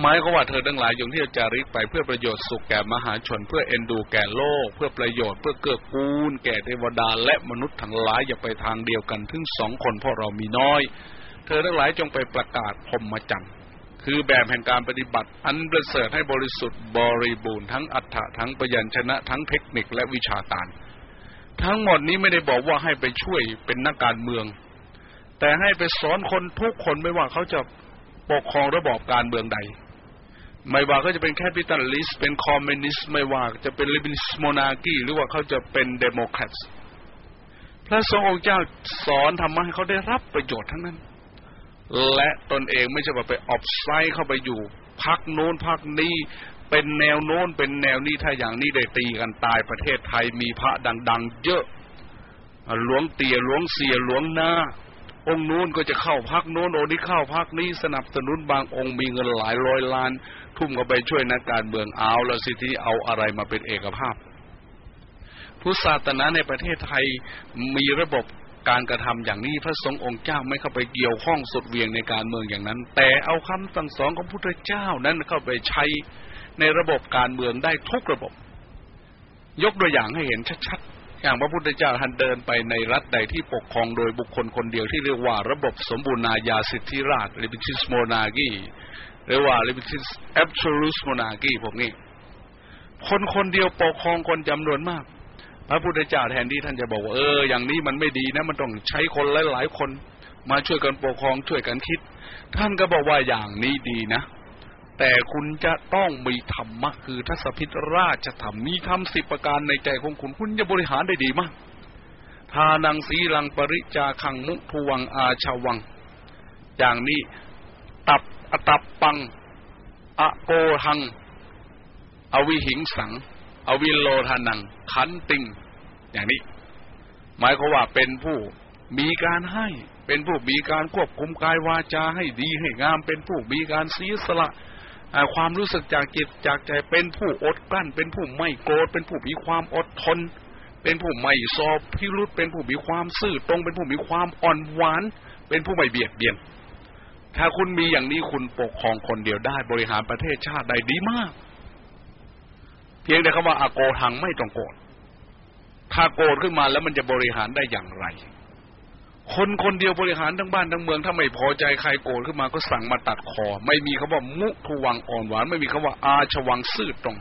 หมายก็ว่าเธอทั้งหลายยงที่จะจาริกไปเพื่อประโยชน์สุขแก่มหาชน เพื่อเอ็นดูแก่โลก เพื่อประโยชน์เพื่อเกื้อกูล แก่เทวดาและมนุษย์ทั้งหลายอย่าไปทางเดียวกันถึงสองคนเพราะเรามีน้อย เธอทั้งหลายจงไปประกาศพรมจรรย์คือแบบแห่งการปฏิบัติอันประเสริฐให้บริสุทธิ์บริบูรณ์ทั้งอรรถะทั้งพยัญชนะทั้งเทคนิคและวิชาการ ทั้งหมดนี้ไม่ได้บอกว่าให้ไปช่วยเป็นนักการเมือง แต่ให้ไปสอนคนทุกคนไม่ว่าเขาจะปกครองระบอบการเมืองใด ไม่ว่าเขาจะเป็น capitalist เป็นคอมมิวนิสต์ไม่ว่าจะเป็นลิบินสโมนากีหรือว่าเขาจะเป็นเดโมแครตพระสงฆ์องค์เจ้าสอนทำมาให้เขาได้รับประโยชน์ทั้งนั้น และตนเองไม่ใช่ว่าไปออฟไซด์เข้าไปอยู่พักโน้นพักนี้ เป็นแนวโน้นเป็นแนวนี้ถ้าอย่างนี้ได้ตีกันตายประเทศไทยมีพระดัง ๆ เยอะหลวงเตียหลวงเสียหลวงนาองค์นู้นก็จะเข้าพักโน้นองค์นี้เข้าพักนี้สนับสนุนบางองค์มีเงินหลายร้อยล้าน ทุ่มก็ไปช่วยนักการเมืองเอาแล้วสิที่เอาอะไรมาเป็นเอกภาพผู้ศาสนาในประเทศไทยมีระบบการกระทำอย่างนี้พระสงฆ์องค์เจ้าไม่เข้าไปเกี่ยวข้องสุดเวียงในการเมืองอย่างนั้น แต่เอาคำสั่งสอนของพุทธเจ้านั้นเข้าไปใช้ ในระบบการเมืองได้ทุกระบบ ยกตัวอย่างให้เห็นชัดๆ อย่างพระพุทธเจ้าท่านเดินไปในรัฐใดที่ปกครองโดยบุคคลคนเดียวที่เรียกว่าระบบสมบูรณาญาสิทธิราช Leviticus Monarchy หรือว่า Leviticus Absolute Monarchy พวกนี้ คนคนเดียวปกครองคนจำนวนมาก พระพุทธเจ้าแทนที่ท่านจะบอกว่าเอออย่างนี้มันไม่ดีนะมันต้องใช้คนหลายๆคนมาช่วยกันปกครองช่วยกันคิด ท่านก็บอกว่าอย่างนี้ดีนะ แต่คุณจะต้องมีธรรมะคือทัศพิตราชธรรมมีธรรมสิบประการในใจของคุณคุณจะบริหารได้ดีมากทานังสีลังปริจาคังมุทวังอาชาวัง อย่างนี้ตับอตับปัง อโกหัง อวิหิงสัง อวิโลทานัง ขันติง อย่างนี้ หมายความว่าเป็นผู้มีการให้ เป็นผู้มีการควบคุมกายวาจาให้ดีให้งาม เป็นผู้มีการเสียสละ ความรู้สึกจากจิตจากใจเป็นผู้อดกลั้น เป็นผู้ไม่โกรธเป็นผู้มีความอดทน เป็นผู้ไม่สอบพิรุษเป็นผู้มีความซื่อตรงเป็นผู้มีความอ่อนหวาน เป็นผู้ไม่เบียดเบียน ถ้าคุณมีอย่างนี้คุณปกครองคนเดียวได้บริหารประเทศชาติได้ดีมาก เพียงแต่คำว่าอาโกทังไม่ต้องโกรธถ้าโกรธขึ้นมาแล้วมันจะบริหารได้อย่างไร คนคนเดียวบริหารทั้งบ้านทั้งเมืองถ้าไม่พอใจใครโกรธขึ้นมาก็สั่งมาตัดคอ ไม่มีคำว่ามุทวังอ่อนหวาน ไม่มีคำว่าอาชวังซื่อตรง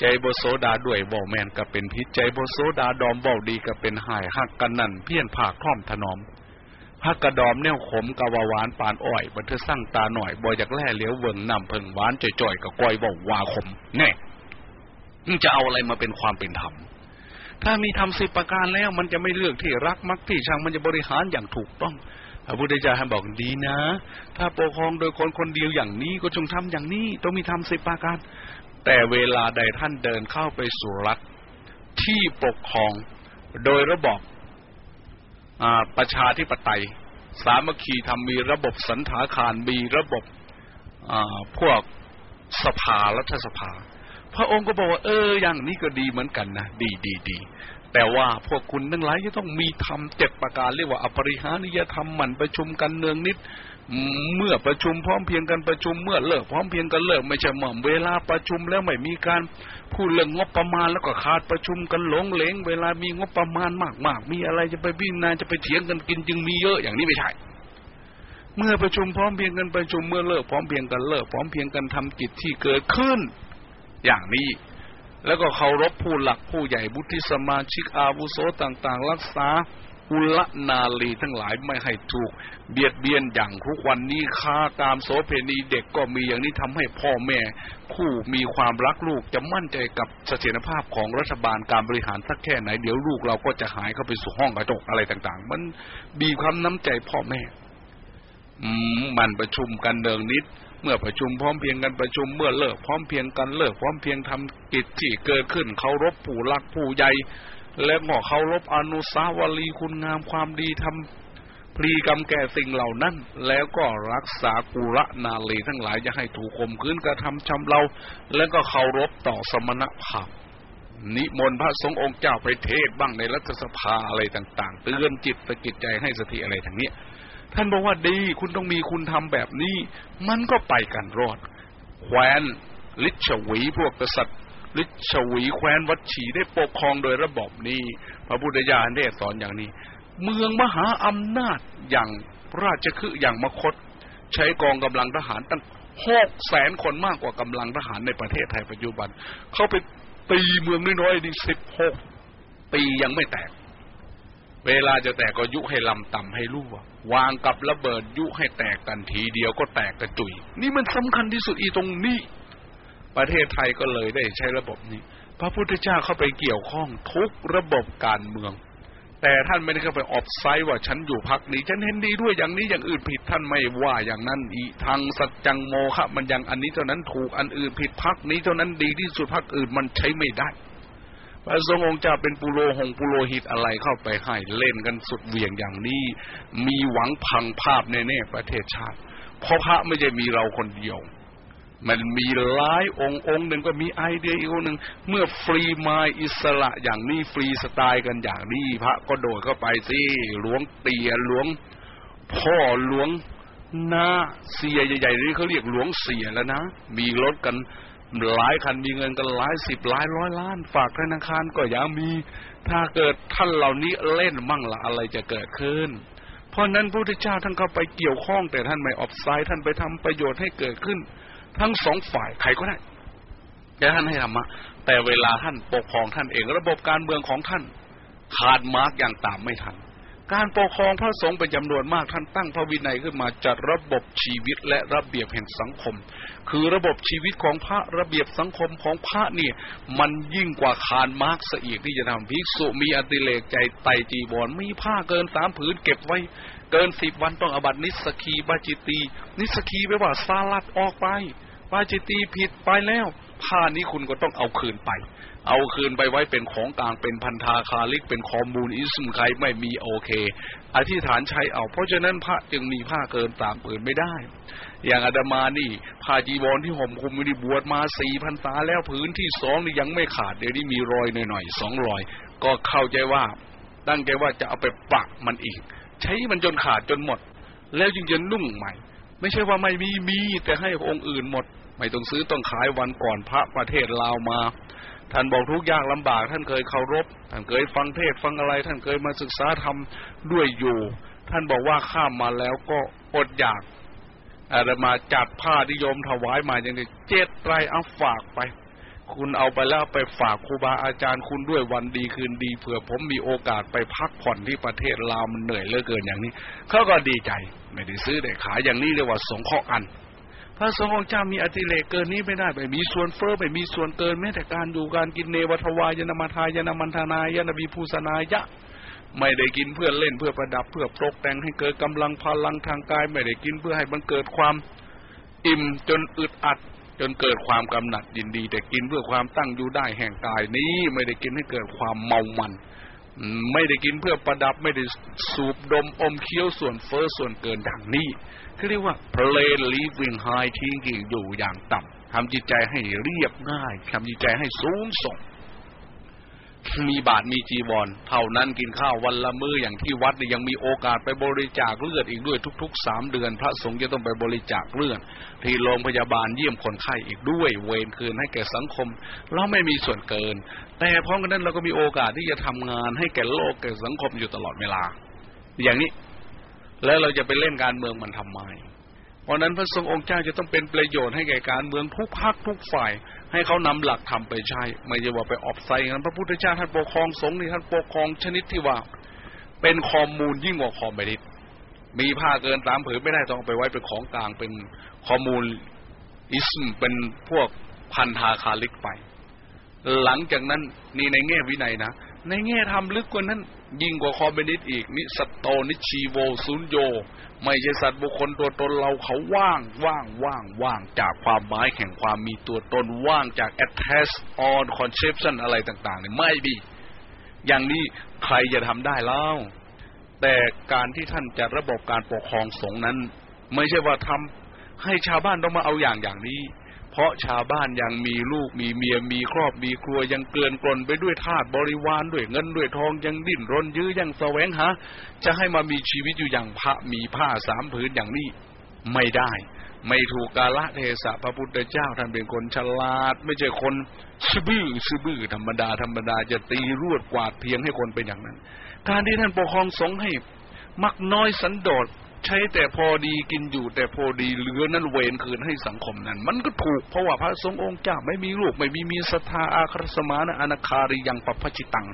ใจโบโซดาด้วยบ่แมนก็เป็นพิษใจโบโซดาดอมบ่ดีก็เป็นหายหักกันนั่นเพี้ยนผากท่อมถนอมพักกระดอมแนวขมกะวาหวานปานอ้อยบันเทสั่งตาหน่อยบอยจากแล่เหลียวเวิงนำเพิงหวานจ่อยๆกับก้อยบอกวาขมแน่จะเอาอะไรมาเป็นความเป็นธรรม ถ้ามีทำสิบประการแล้ว มันจะไม่เลือกที่รักมักที่ชังมันจะบริหารอย่างถูกต้องพระพุทธเจ้าท่านบอกดีนะ ถ้าปกครองโดยคนคนเดียวอย่างนี้ก็จงทำอย่างนี้ต้องมีทำสิบประการ แต่เวลาใดท่านเดินเข้าไปสู่รัฐที่ปกครองโดยระบบประชาธิปไตย สามัคคีทำมีระบบสันถาคารมีระบบพวกสภารัฐสภา พระองค์ก็บอกว่าเอออย่างนี้ก็ดีเหมือนกันนะดีดีดีแต่ว่าพวกคุณทั้งหลายจะต้องมีธรรมเจ็ดประการเรียกว่าอภริหานิยธรรมมันประชุมกันเนืองนิด เมื่อประชุมพร้อมเพียงกันประชุมเมื่อเลิกพร้อมเพียงกันเลิกไม่ใช่หม่อเวลาประชุมแล้วไม่มีการพูดเรื่องงบประมาณแล้วก็ขาดประชุมกันหลงเหลง เวลามีงบประมาณมากๆ มีอะไรจะไปวิ่งนานจะไปเถียงกันกินจึงมีเยอะอย่างนี้ไม่ใช่เมื่อประชุมพร้อมเพียงกันประชุมเมื่อเลิกพร้อมเพียงกันเลิกพร้อมเพียงกันทำกิจที่เกิดขึ้น อย่างนี้ แล้วก็เคารพผู้หลักผู้ใหญ่บุติสมาชิกอาวุโสต่างๆ รักษาอุลนาลีทั้งหลายไม่ให้ถูก เบียดเบียนอย่างทุกวันนี้ค่าตามโสเพณีเด็กก็มีอย่างนี้ทำให้พ่อแม่ผู้มีความรักลูกจะมั่นใจกับเสถียรภาพของรัฐบาลการบริหารสักแค่ไหน เดี๋ยวลูกเราก็จะหายเข้าไปสู่ห้องกระจกอะไรต่าง ๆ มันบีความน้ำใจพ่อแม่ อืมมันประชุมกันเดิงนิด เมื่อประชุมพร้อมเพียงกันประชุมเมื่อเลิกพร้อมเพียงกันเลิกพร้อมเพียงทำกิจที่เกิดขึ้นเคารพผู้รักผู้ใหญ่และหมอเคารพอนุสาวรีย์คุณงามความดีทำพรีกรรมแก่สิ่งเหล่านั้น แล้วก็รักษากุระนาลีทั้งหลายจะให้ถูกข่มขืนกระทำชำเราแล้วก็เคารพต่อสมณภาพนิมนต์พระสงฆ์องค์เจ้าไปเทศบ้างในรัฐสภาอะไรต่าง ๆ เตือนจิตสกิจใจให้สติอะไรทั้งนี้ ท่านบอกว่าดี คุณต้องมีคุณทำแบบนี้ มันก็ไปกันรอดแคว้นลิชวีพวกกษัตริย์ลิชวีแคว้นวัดฉีได้ปกครองโดยระบบนี้ พระพุทธญาณได้สอนอย่างนี้ เมืองมหาอำนาจอย่างราชคฤห์อย่างมคต ใช้กองกำลังทหารตั้งหกแสนคนมากกว่ากำลังทหารในประเทศไทยปัจจุบัน เข้าไปตีเมืองน้อยๆนี่สิบหกปียังไม่แตก เวลาจะแตกก็ยุให้ลำต่ำให้รั่ว วางกับระเบิดยุให้แตกกันทีเดียวก็แตกกระจุย นี่มันสำคัญที่สุดอีตรงนี้ ประเทศไทยก็เลยได้ใช้ระบบนี้ พระพุทธเจ้าเข้าไปเกี่ยวข้องทุกระบบการเมือง แต่ท่านไม่ได้เข้าไปออฟไซด์ว่าฉันอยู่พักนี้ ฉันเห็นดีด้วยอย่างนี้อย่างอื่นผิดท่านไม่ว่าอย่างนั้นอีทางสัจจังโมคะมันอย่างอันนี้เท่านั้นถูกอันอื่นผิดพักนี้เท่านั้นดีที่สุดพักอื่นมันใช้ไม่ได้ พระสงฆ์องค์เจ้าเป็นปุโรหงปุโรหิตอะไรเข้าไปให้เล่นกันสุดเหวี่ยงอย่างนี้ มีหวังพังภาพแน่ๆประเทศชาติ เพราะพระไม่ใช่มีเราคนเดียว มันมีหลายองค์องค์หนึ่งก็มีไอเดียอีกองหนึ่งเมื่อฟรีมาอิสระอย่างนี้ฟรีสไตล์กันอย่างนี้พระก็โดดเข้าไปสิหลวงเตียหลวงพ่อหลวงนาเสียใหญ่ๆนี่เขาเรียกหลวงเสียแล้วนะ มีรถกัน หลายคันมีเงินกันหลายสิบหลายร้อยล้าน ฝากธนาคารก็ยังมี ถ้าเกิดท่านเหล่านี้เล่นมั่งละอะไรจะเกิดขึ้น เพราะนั้นพระพุทธเจ้าท่านเข้าไปเกี่ยวข้องแต่ท่านไม่ออฟไซด์ท่านไปทำประโยชน์ให้เกิดขึ้น ทั้งสองฝ่ายใครก็ได้แต่ท่านให้ธรรมะแต่เวลาท่านปกครองท่านเองระบบการเมืองของท่าน ขาดมาร์กอย่างตามไม่ทัน การปกครองพระสงฆ์เป็นจำนวนมากท่านตั้งพระวินัยขึ้นมาจัดระบบชีวิตและระเบียบแห่งสังคม คือระบบชีวิตของพระระเบียบสังคมของพระเนี่ยมันยิ่งกว่าคานมาร์กซะอีกที่จะทำภิกษุมีอติเลกใจไตจีวรมีผ้าเกินสามผืนเก็บไว้ เกินสิบวันต้องอบัตินิสกีบาจิตี นิสกีแปลว่าสาลัดออกไปบาจิตีผิดไปแล้วผ้านี้คุณก็ต้องเอาคืนไป เอาคืนไปไว้เป็นของกลางเป็นพันธาคาลิกเป็นคอมมูนอิสมใครไม่มีโอเค อธิษฐานใช้เอา เพราะฉะนั้นพระจึงมีผ้าเกินสามผืนไม่ได้ อย่างอาดามานี่ผ้าจีวรที่ห่มคุมนี่บวชมาสี่พันษาแล้วผืนที่สองนี่ยังไม่ขาดเดี๋ยวนี้มีรอยหน่อยๆสองรอย ก็เข้าใจว่า ตั้งใจว่าจะเอาไปปะมันอีก ใช้มันจนขาดจนหมด แล้วจึงจะนุ่งใหม่ ไม่ใช่ว่าไม่มีมีแต่ให้องค์อื่นหมด ไม่ต้องซื้อต้องขายวันก่อนพระประเทศลาวมา ท่านบอกทุกยากลำบาก ท่านเคยเคารพท่านเคยฟังเทศฟังอะไร ท่านเคยมาศึกษาธรรมด้วยอยู่ ท่านบอกว่าข้ามมาแล้วก็อดอยากอาตมาจัดผ้าที่โยมถวายมาอย่างนี้เจ็ดไรเอาฝากไป คุณเอาไปแล้วไปฝากครูบาอาจารย์คุณด้วยวันดีคืนดีเผื่อผมมีโอกาสไปพักผ่อนที่ประเทศลาวมันเหนื่อยเหลือเกินอย่างนี้เขาก็ดีใจ ไม่ได้ซื้อได้ขายอย่างนี้เรียกว่าสงเคราะห์กัน พระสงฆ์องค์เจ้ามีอติเลกเกินนี้ไม่ได้ไม่มีส่วนเฟ้อไม่มีส่วนเกินแม้แต่การอยู่การกินเนวัทวายนมาทายนมันธนายนบีภูสนายะไม่ได้กินเพื่อเล่นเพื่อประดับเพื่อตกแต่งให้เกิดกำลังพลังทางกาย ไม่ได้กินเพื่อให้มันเกิดความอิ่มจนอึดอัด จนเกิดความกำหนัดยินดี แต่กินเพื่อความตั้งอยู่ได้แห่งกายนี้ไม่ได้กินให้เกิดความเมามัน ไม่ได้กินเพื่อประดับไม่ได้สูบดมอมเคี้ยวส่วนเฟอ้อส่วนเกินดังนี้ คือเรียกว่า plain living high thinking อยู่อย่างต่ำทำจิตใจให้เรียบง่ายทำจิตใจให้สูงส่ง มีบาทมีจีวร เท่านั้นกินข้าววันละมืออย่างที่วัดยังมีโอกาสไปบริจาคเลือดอีกด้วยทุกๆสามเดือน พระสงฆ์จะต้องไปบริจาคเลือดที่โรงพยาบาลเยี่ยมคนไข้อีกด้วย เวรคืนให้แก่สังคม เราไม่มีส่วนเกิน แต่พร้อมกันนั้นเราก็มีโอกาสที่จะทำงานให้แก่โลกแก่สังคมอยู่ตลอดเวลา อย่างนี้ แล้วเราจะไปเล่นการเมืองมันทำไม เพราะนั้นพระสงฆ์องค์เจ้าจะต้องเป็นประโยชน์ให้แก่การเมืองทุกภาคทุกฝ่าย ให้เขานำหลักธรรมไปใช้ไม่ใช่ว่าไปออกไซนั้นพระพุทธเจ้าท่านปกครองสงฆ์นี่ท่านปกครองชนิดที่ว่า เป็นคอมมูลยิ่งกว่าคอมมิวนิสต์มีผ้าเกินตามผืนไม่ได้ต้องไปไว้เป็นของกลางเป็น communism เป็นพวกภัณฑาคาริกไป หลังจากนั้นนี่ในแง่วินัยนะในแง่ธรรมลึกกว่านั้น ยิ่งกว่าคอมมิวนิสต์อีก นิสสัตโตนิชชีโว สุญโญ ไม่ใช่สัตว์บุคคลตัวตนเราเขาว่างว่างว่างว่างจากความหมายแห่งความมีตัวตนว่างจาก attach on conception อะไรต่างๆเนี่ยไม่ดีอย่างนี้ใครจะทำได้เล่าแต่การที่ท่านจัดระบบการปกครองสงนั้น ไม่ใช่ว่าทำให้ชาวบ้านต้องมาเอาอย่างอย่างนี้ เพราะชาวบ้านยังมีลูกมีเมียมีครอบมีครัวยังเกลื่อนกลนไปด้วยทาสบริวารด้วยเงินด้วยทองยังดิ้นรนยื้อยังแสวงหาจะให้มามีชีวิตอยู่อย่างพระมีผ้าสามผืนอย่างนี้ ไม่ได้ ไม่ถูกกาละเทศะพระพุทธเจ้าท่านเป็นคนฉลาด ไม่ใช่คนซื่อซื่อธรรมดาธรรมดาจะตีรวดกวาดเพียงให้คนเป็นอย่างนั้น การที่ท่านปกครองสงฆ์ให้มักน้อยสันโดษ ใช้แต่พอดีกินอยู่แต่พอดีเหลือนั้นเวนคืนให้สังคมนั้น มันก็ถูกเพราะว่าพระสงฆ์องค์เจ้าไม่มีลูกไม่มีมีศรัทธาอาครสมานะอนาคาริยังปปชิตัง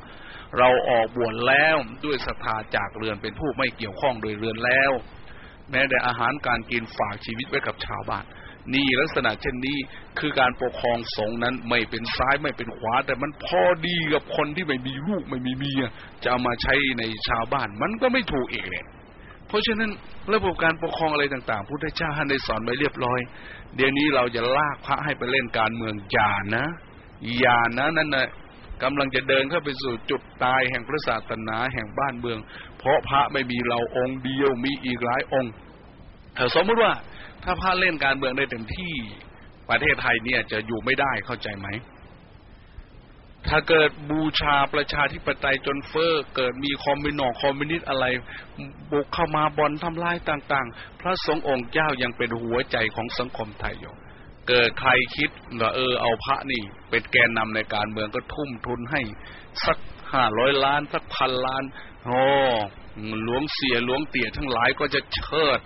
เราออกบวชแล้วด้วยศรัทธาจากเรือนเป็นผู้ไม่เกี่ยวข้องโดยเรือนแล้ว แม้แต่อาหารการกินฝากชีวิตไว้กับชาวบ้านนี่ลักษณะเช่นนี้คือการปกครองสงนั้นไม่เป็นซ้ายไม่เป็นขวา แต่มันพอดีกับคนที่ไม่มีลูกไม่มีเมียจะเอามาใช้ในชาวบ้าน มันก็ไม่ถูกเองเลย เพราะฉะนั้นระบบการปกครองอะไรต่าง ๆ พุทธเจ้าท่านได้สอนไว้เรียบร้อย เดี๋ยวนี้เราจะลากพระให้ไปเล่นการเมืองอย่านะอย่านะนั่นนะกำลังจะเดินเข้าไปสู่จุดตายแห่งพระศาสนาแห่งบ้านเมือง เพราะพระไม่มีเราองค์เดียวมีอีกหลายองค์สมมติว่าถ้าพระเล่นการเมืองได้เต็มที่ประเทศไทยเนี่ยจะอยู่ไม่ได้เข้าใจไหม ถ้าเกิดบูชาประชาธิปไตยจนเฟ้อเกิดมีคอมมิวนิสต์คอมมิวนิสต์อะไร บุกเข้ามาบ่อนทำลายต่างๆ พระสงฆ์องค์เจ้ายังเป็นหัวใจของสังคมไทยอยู่เกิดใครคิดว่าเออเอาพระนี่ เป็นแกนนำในการเมืองก็ทุ่มทุนให้ สักห้าร้อยล้าน สักพันล้านโอ้หลวงเสียหลวงเตี่ยทั้งหลายก็จะเชิด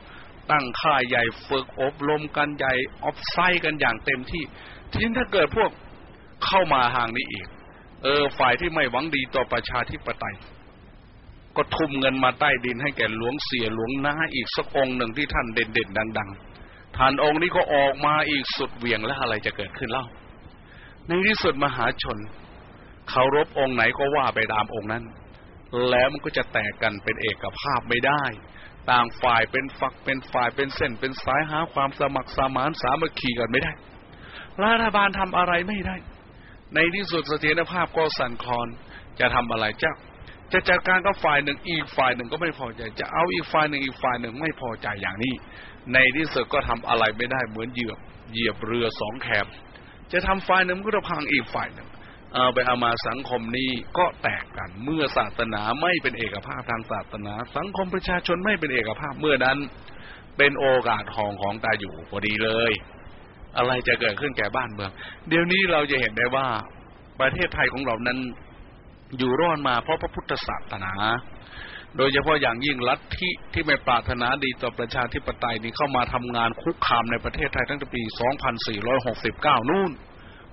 ตั้งค่าใหญ่ฝึกอบรมกันใหญ่ออฟไซกันอย่างเต็มที่ ทีนี้ถ้าเกิดพวกเข้ามาทางนี้อีก เออฝ่ายที่ไม่หวังดีต่อประชาธิปไตย ก็ทุ่มเงินมาใต้ดินให้แก่หลวงเสียหลวงน้าอีกสักองค์หนึ่งที่ท่านเด่นๆดัง ๆ ท่านองค์นี้ก็ออกมาอีกสุดเวียงแล้วอะไรจะเกิดขึ้นเล่า ในที่สุดมหาชนเคารพองค์ไหนก็ว่าไปตามองค์นั้น แล้วมันก็จะแตกกันเป็นเอกภาพไม่ได้ ต่างฝ่ายเป็นฝักเป็นฝ่ายเป็นเส้นเป็นสายหาความสมัครสมานสามัคคีกันไม่ได้รัฐบาลทำอะไรไม่ได้ ในที่สุดเสถียรภาพก็สั่นคลอนจะทำอะไรเจะจะจัดการกับฝ่ายหนึ่งอีกฝ่ายหนึ่งก็ไม่พอใจ จะเอาอีกฝ่ายหนึ่งอีกฝ่ายหนึ่งไม่พอใจอย่างนี้ ในที่สุดก็ทำอะไรไม่ได้เหมือนเหยียบเหยียบเรือสองแคมจะทำฝ่ายหนึ่งก็จะพังอีกฝ่ายหนึ่งเอาไปเอามาสังคมนี้ก็แตกกัน เมื่อศาสนาไม่เป็นเอกภาพทางศาสนา สังคมประชาชนไม่เป็นเอกภาพเมื่อนั้น เป็นโอกาสทองของตาอยู่พอดีเลย อะไรจะเกิดขึ้นแก่บ้านเมือง เดี๋ยวนี้เราจะเห็นได้ว่าประเทศไทยของเรานั้นอยู่รอดมาเพราะพระพุทธศาสนา โดยเฉพาะอย่างยิ่งลัทธิที่ไม่ปรารถนาดีต่อประชาธิปไตยนี้เข้ามาทำงานคุกคามในประเทศไทยตั้งแต่ปี 2469 นู่น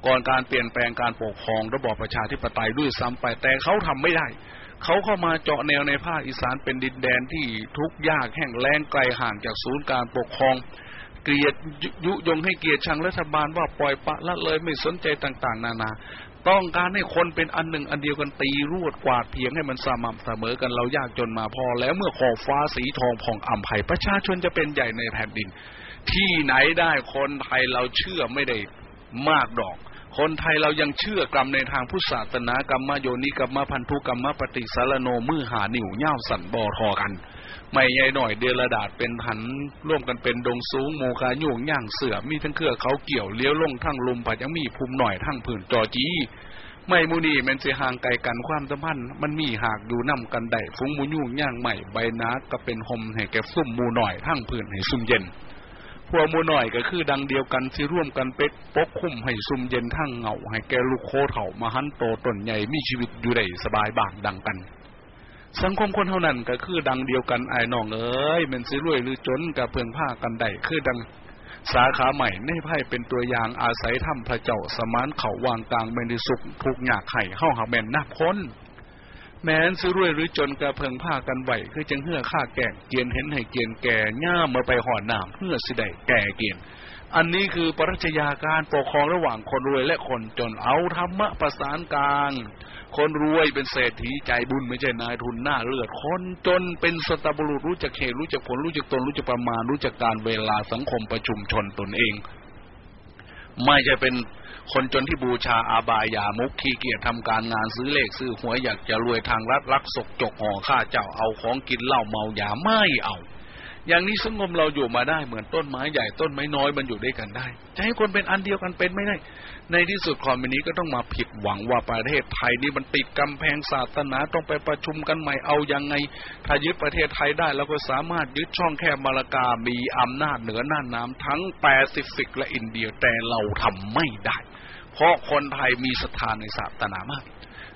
ก่อนการเปลี่ยนแปลงการปกครองระบอบประชาธิปไตยด้วยซ้ำไปแต่เขาทำไม่ได้ เขาเข้ามาเจาะแนวในภาคอีสานเป็นดินแดนที่ทุกยากแห้งแล้งไกลห่างจากศูนย์การปกครอง เกลียดยุยงให้เกียรติชังรัฐบาลว่าปล่อยปะละเลยไม่สนใจต่าง ๆ นานา ต้องการให้คนเป็นอันหนึ่งอันเดียวกันตีรวดกวาดเพียงให้มันสม่ำเสมอกันเรายากจนมาพอแล้วเมื่อขอบฟ้าสีทองผ่องอ่ำไผ่ประชาชนจะเป็นใหญ่ในแผ่นดิน ที่ไหนได้คนไทยเราเชื่อไม่ได้มากดอกคนไทยเรายังเชื่อกรรมในทางพุทธศาสนากรรมโยนิกรรมพันธุกรรมปฏิสารโนมือหาหนิวเย่าสันบอทอกัน ไม่ใหญ่หน่อยเดลดาดเป็นหันร่วมกันเป็นดงสูงโมกาโยงย่างเสือมีทั้งเครือเขาเกี่ยวเลี้ยวลงทั้งลุมผัดยังมีภูมิหน่อยทั้งผืนจอจีไม่มูนีมันจะห่างไกลกันความสัมพันธ์มันมีหากดูนำกันได้ฟุ้งมูยุ่งย่างใหม่ใบนาก็เป็นหมให้แก่ซุ่มมูหน่อยทั้งผืนให้ซุ่มเย็นพวกมูหน่อยก็คือดังเดียวกันที่ร่วมกันเป็ดปกคุ้มให้ซุ่มเย็นทั้งเหงาให้แก่ลูกโคเถ่ามาหันโตต้นใหญ่มีชีวิตอยู่ได้สบายบางดังกัน สังคมคนเท่านั้นก็คือดังเดียวกันไอ้น้องเอ้ยมันสิรวยหรือจนกับเพื่องผ้ากันได้คือดังสาขาใหม่ในไพ่เป็นตัวอย่างอาศัยถ้ำพระเจ้าสมานเขาวางกลางเมนิสุขทุกหยากไข่เข้าหาแม่นนักพ้น แม้นซื้อรวยหรือจนกระเพิงผ้ากันไหวคือจังเหื่อข้าแก่เกียนเห็นให้เกียนแก่ง่ามมาไปห่อหนามเพื่อสิได้แก่เกียน อันนี้คือปรัชญาการปกครองระหว่างคนรวยและคนจนเอาธรรมะประสานกลาง คนรวยเป็นเศรษฐีใจบุญไม่ใช่นายทุนหน้าเลือด คนจนเป็นสตบุรุษรู้จักเหตุรู้จักผลรู้จักตนรู้จักประมาณ รู้จักการเวลาสังคมประชุมชนตนเอง ไม่ใช่เป็นคนจนที่บูชาอาบายามุกขี้เกียจทำการงานซื้อเลขซื้อหวยอยากจะรวยทางรัดลักศกจกห่อข้าเจ้าเอาของกินเหล้าเมายาไม่เอา อย่างนี้สังคมเราอยู่มาได้เหมือนต้นไม้ใหญ่ต้นไม้น้อยมันอยู่ด้วยกันได้ จะให้คนเป็นอันเดียวกันเป็นไม่ได้ ในที่สุดคอมมิวนิสต์ก็ต้องมาผิดหวังว่าประเทศไทยนี่มันติดกำแพงศาสนาต้องไปประชุมกันใหม่เอายังไง ถ้ายึดประเทศไทยได้เราก็สามารถยึดช่องแคบมาลากามีอำนาจเหนือน่านน้ำทั้งแปซิฟิกและอินเดียแต่เราทำไม่ได้ เพราะคนไทยมีศรัทธาในศาสนามาก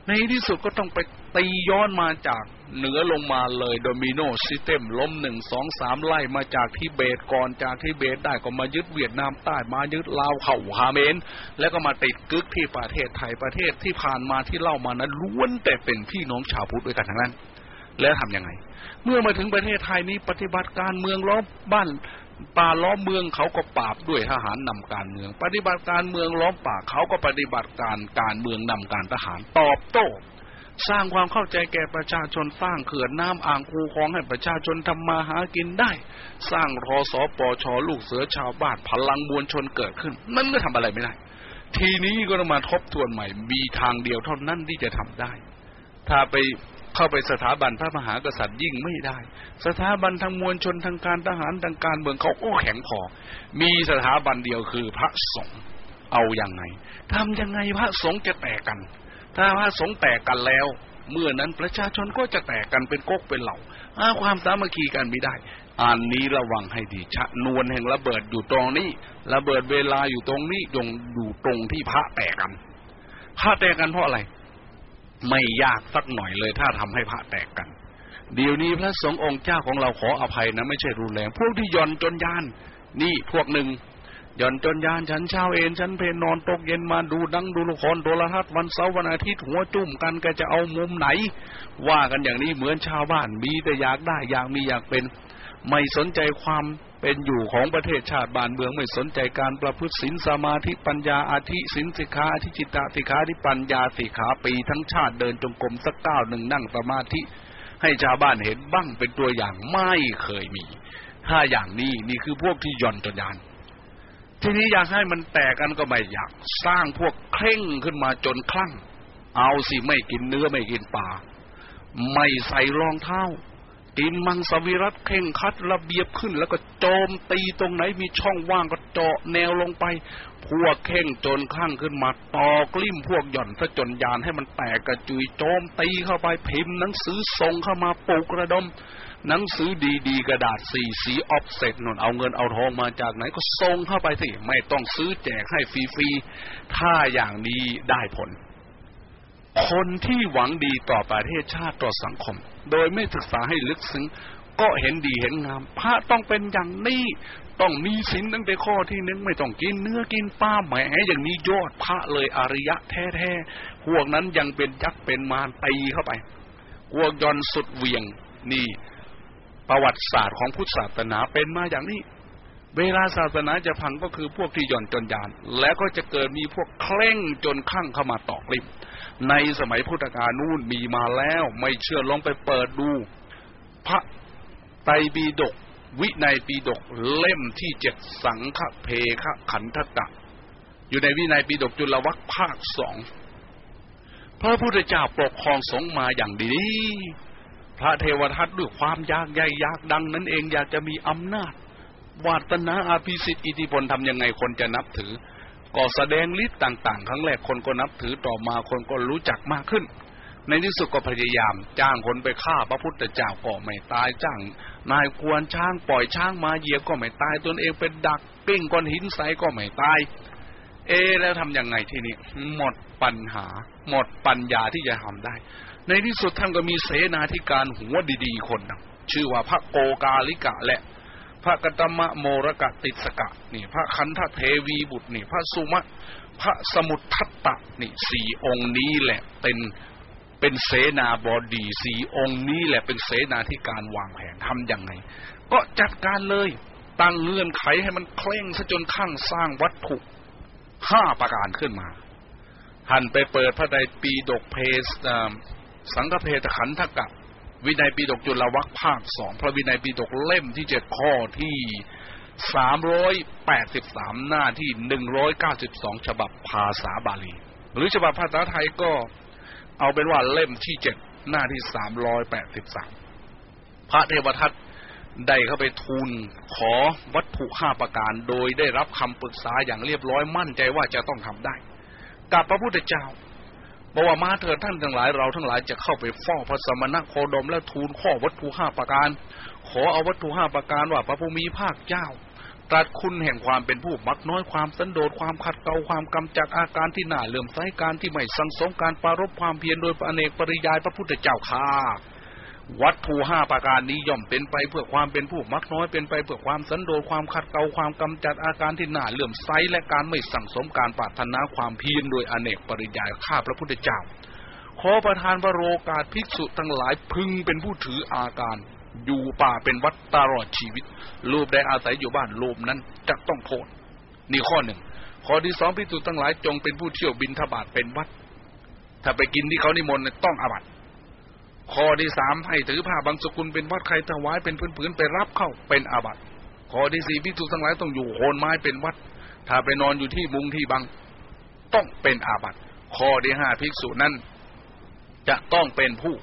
ในที่สุดก็ต้องไปตีย้อนมาจาก เหนือลงมาเลย domino system ล้มหนึ่งสองสามไล่มาจากทิเบตก่อนจากทิเบตได้ก็มายึดเวียดนามใต้มายึดลาวเข่าฮาเมน แล้วก็มาติดกึกที่ประเทศไทยประเทศที่ผ่านมาที่เล่ามานั้นล้วนแต่เป็นพี่น้องชาวพุทธด้วยกันทั้งนั้น แล้วทำยังไง เมื่อมาถึงประเทศไทยนี้ปฏิบัติการเมืองล้อมบ้านป่าล้อมเมืองเขาก็ปราบด้วยทหารนำการเมือง ปฏิบัติการเมืองล้อมป่าเขาก็ปฏิบัติการการเมืองนำการทหารตอบโต้ สร้างความเข้าใจแก่ประชาชนสร้างเขื่อนน้ำอ่างคูคลองให้ประชาชนทำมาหากินได้ สร้างรอสอปอชอลูกเสือชาวบ้านพลังมวลชนเกิดขึ้น นั่นก็ทำอะไรไม่ได้ ทีนี้ก็ต้องมาทบทวนใหม่ มีทางเดียวเท่านั้นที่จะทำได้ ถ้าไปเข้าไปสถาบันพระมหากษัตริย์ยิ่งไม่ได้ สถาบันทางมวลชนทางการทหารทางการเมืองเขาก็แข็งพอ มีสถาบันเดียวคือพระสงฆ์เอาอย่างไงทำยังไงพระสงฆ์จะแตกกัน ถ้าพระสงฆ์แตกกันแล้ว เมื่อนั้นประชาชนก็จะแตกกันเป็นก๊กเป็นเหล่าอาความสามัคคีกันไม่ได้ อันนี้ระวังให้ดีชะนวนแห่งระเบิดอยู่ตรงนี้ ระเบิดเวลาอยู่ตรงนี้ยงอยู่ตรงที่พระแตกกันพระแตกกันเพราะอะไร ไม่ยากสักหน่อยเลยถ้าทำให้พระแตกกันเดี๋ยวนี้พระสงฆ์องค์เจ้าของเราขออภัยนะไม่ใช่รุนแรงพวกที่ย่อนจนยาน นี่พวกหนึ่ง ย่อนจนยานฉันเช้าเอนฉันเพนนอนตกเย็นมาดูดังดูละครโทรทัศน์วันเสาร์วันอาทิตย์หัวจุ่มกันแกจะเอามุมไหน ว่ากันอย่างนี้เหมือนชาวบ้านมีแต่อยากได้อยากมีอยากเป็น ไม่สนใจความเป็นอยู่ของประเทศชาติบ้านเมืองไม่สนใจการประพฤติศีลสมาธิปัญญาอาธิศีลสิกขาอธิจิตตสิกขาที่ปัญญาสิกขาปีทั้งชาติเดินจงกรมสักก้าวหนึ่งนั่งสมาธิให้ชาวบ้านเห็นบ้างเป็นตัวอย่างไม่เคยมี ถ้าอย่างนี้นี่คือพวกที่ย่อนจนยาน ทีนี้อยากให้มันแตกกันก็ไม่อยาก สร้างพวกเคร่งขึ้นมาจนคลั่ง เอาสิไม่กินเนื้อไม่กินปลาไม่ใส่รองเท้ากินมังสวิรัตเข่งคัดระเบียบขึ้น แล้วก็โจมตีตรงไหนมีช่องว่างก็เจาะแนวลงไป พวกเข่งจนข้างขึ้นมาตอกลิ่มพวกหย่อนซะจนยานให้มันแตกกระจุยโจมตีเข้าไปพิมพ์หนังสือส่งเข้ามาปลูกระดม หนังสือดีๆ กระดาษสีสีออฟเซ็ตนนเอาเงินเอาทองมาจากไหนก็ส่งเข้าไปสิไม่ต้องซื้อแจกให้ฟรีๆถ้าอย่างนี้ได้ผล คนที่หวังดีต่อประเทศชาติต่อสังคม โดยไม่ศึกษาให้ลึกซึ้งก็เห็นดีเห็นงาม พระต้องเป็นอย่างนี้ต้องมีศีลตั้งแต่ข้อที่หนึ่งไม่ต้องกินเนื้อกินปลาแหมอย่างนี้ยอดพระเลยอริยะแท้ๆพวกนั้นยังเป็นยักษ์เป็นมารตีเข้าไปพวกยอนสุดเวียงนี่ ประวัติศาสตร์ของพุทธศาสนาเป็นมาอย่างนี้ เวลาศาสนาจะพังก็คือพวกที่ย่อนจนยาน แล้วก็จะเกิดมีพวกเคร่งจนข้างเข้ามาตอกลิมในสมัยพุทธกาลนู่นมีมาแล้วไม่เชื่อลองไปเปิดดู พระไตรปิฎกวินัยปิฎกเล่มที่เจ็ดสังฆเพคขันธกะ อยู่ในวินัยปิฎกจุลวัคภาคสองพระพุทธเจ้าปกครองสงมาอย่างดี พระเทวทัตด้วยความยากใหญ่ยากดังนั้นเองอยากจะมีอำนาจ วาตนาอาภิสิทธิ์อิทธิพลทำยังไงคนจะนับถือ ก็แสดงฤทธิ์ต่างๆ ครั้งแรกคนก็นับถือต่อมาคนก็รู้จักมากขึ้น ในที่สุดก็พยายาม จ้างคนไปฆ่าพระพุทธเจ้าก็ไม่ตายจ้าง นายกวนช้างปล่อยช้างมาเหยียบก็ไม่ตายตนเองเป็นดักปิ้งก้อนหินใสก็ไม่ตาย เอแล้วทำยังไงทีนี้หมดปัญหา หมดปัญญาที่จะทำได้ ในที่สุดท่านก็มีเสนาธิการหัวดีๆคนนึงชื่อว่าพระโกกาลิกะและ พระกตมะโมรกะติสกะนี่พระคันธเทวีบุตรนี่พระสุมะพระสมุททัตตะนี่สี่องค์นี้แหละเป็นเป็นเสนาบดีสี่องค์นี้แหละเป็นเสนาธิการวางแผนทำยังไง ก็จัดการเลยตั้งเงื่อนไขให้มันเคร่งซะจนข้างสร้างวัตถุห้าประการขึ้นมา หันไปเปิดพระไตรปีดกเพส สังฆเพทขันธกะ วินัยปีดกจุลวัคภาคสองพระวินัยปีดกเล่มที่เจ็ดข้อที่สามร้อยแปดสิบสามหน้าที่หนึ่งร้อยเก้าสิบสองฉบับภาษาบาลี หรือฉบับภาษาไทยก็เอาเป็นว่าเล่มที่เจ็ดหน้าที่สามร้อยแปดสิบสามพระเทวทัตได้เข้าไปทูลขอวัตถุห้าประการ โดยได้รับคำปรึกษาอย่างเรียบร้อยมั่นใจว่าจะต้องทำได้ กับพระพุทธเจ้า บอกว่ามาเถิดท่านทั้งหลายเราทั้งหลายจะเข้าไปเฝ้าพระสมณโคดมและทูลข้อวัตถุห้าประการ ขอเอาวัตถุห้าประการว่าพระภูมิภาคเจ้าตรัสคุณแห่งความเป็นผู้มักน้อยความสันโดษความขัดเกลาความกำจัดอาการที่หน่าเลื่อมใสการที่ไม่สังสมการปรารบความเพียรโดยอเนกปริยายพระพุทธเจ้าค่า วัตถุห้าประการนี้ย่อมเป็นไปเพื่อความเป็นผู้มักน้อยเป็นไปเพื่อความสันโดษความขัดเกลาความกำจัดอาการที่หน่าเลื่อมใสและการไม่สั่งสมการปรารถนาความเพียรโดยอเนกปริยายข้าพระพุทธเจ้า ขอประทานพระโรกาสภิกษุทั้งหลายพึงเป็นผู้ถืออาการ อยู่ป่าเป็นวัดตลอดชีวิตรูปได้อาศัยอยู่บ้านรูปนั้นจะต้องโทษนี่ข้อหนึ่งข้อที่สองภิกษุทั้งหลายจงเป็นผู้เที่ยวบินทบาทเป็นวัด ถ้าไปกินที่เขานิมนต์ต้องอาบัติ ข้อที่สามให้ถือผ้าบางสกุลเป็นวัดใครถวายเป็นพื้นๆไปรับเข้าเป็นอาบัติข้อที่สี่ภิกษุทั้งหลายต้องอยู่โคนไม้เป็นวัด ถ้าไปนอนอยู่ที่มุงที่บัง ต้องเป็นอาบัติข้อที่ห้าภิกษุนั้น จะต้องเป็นผู้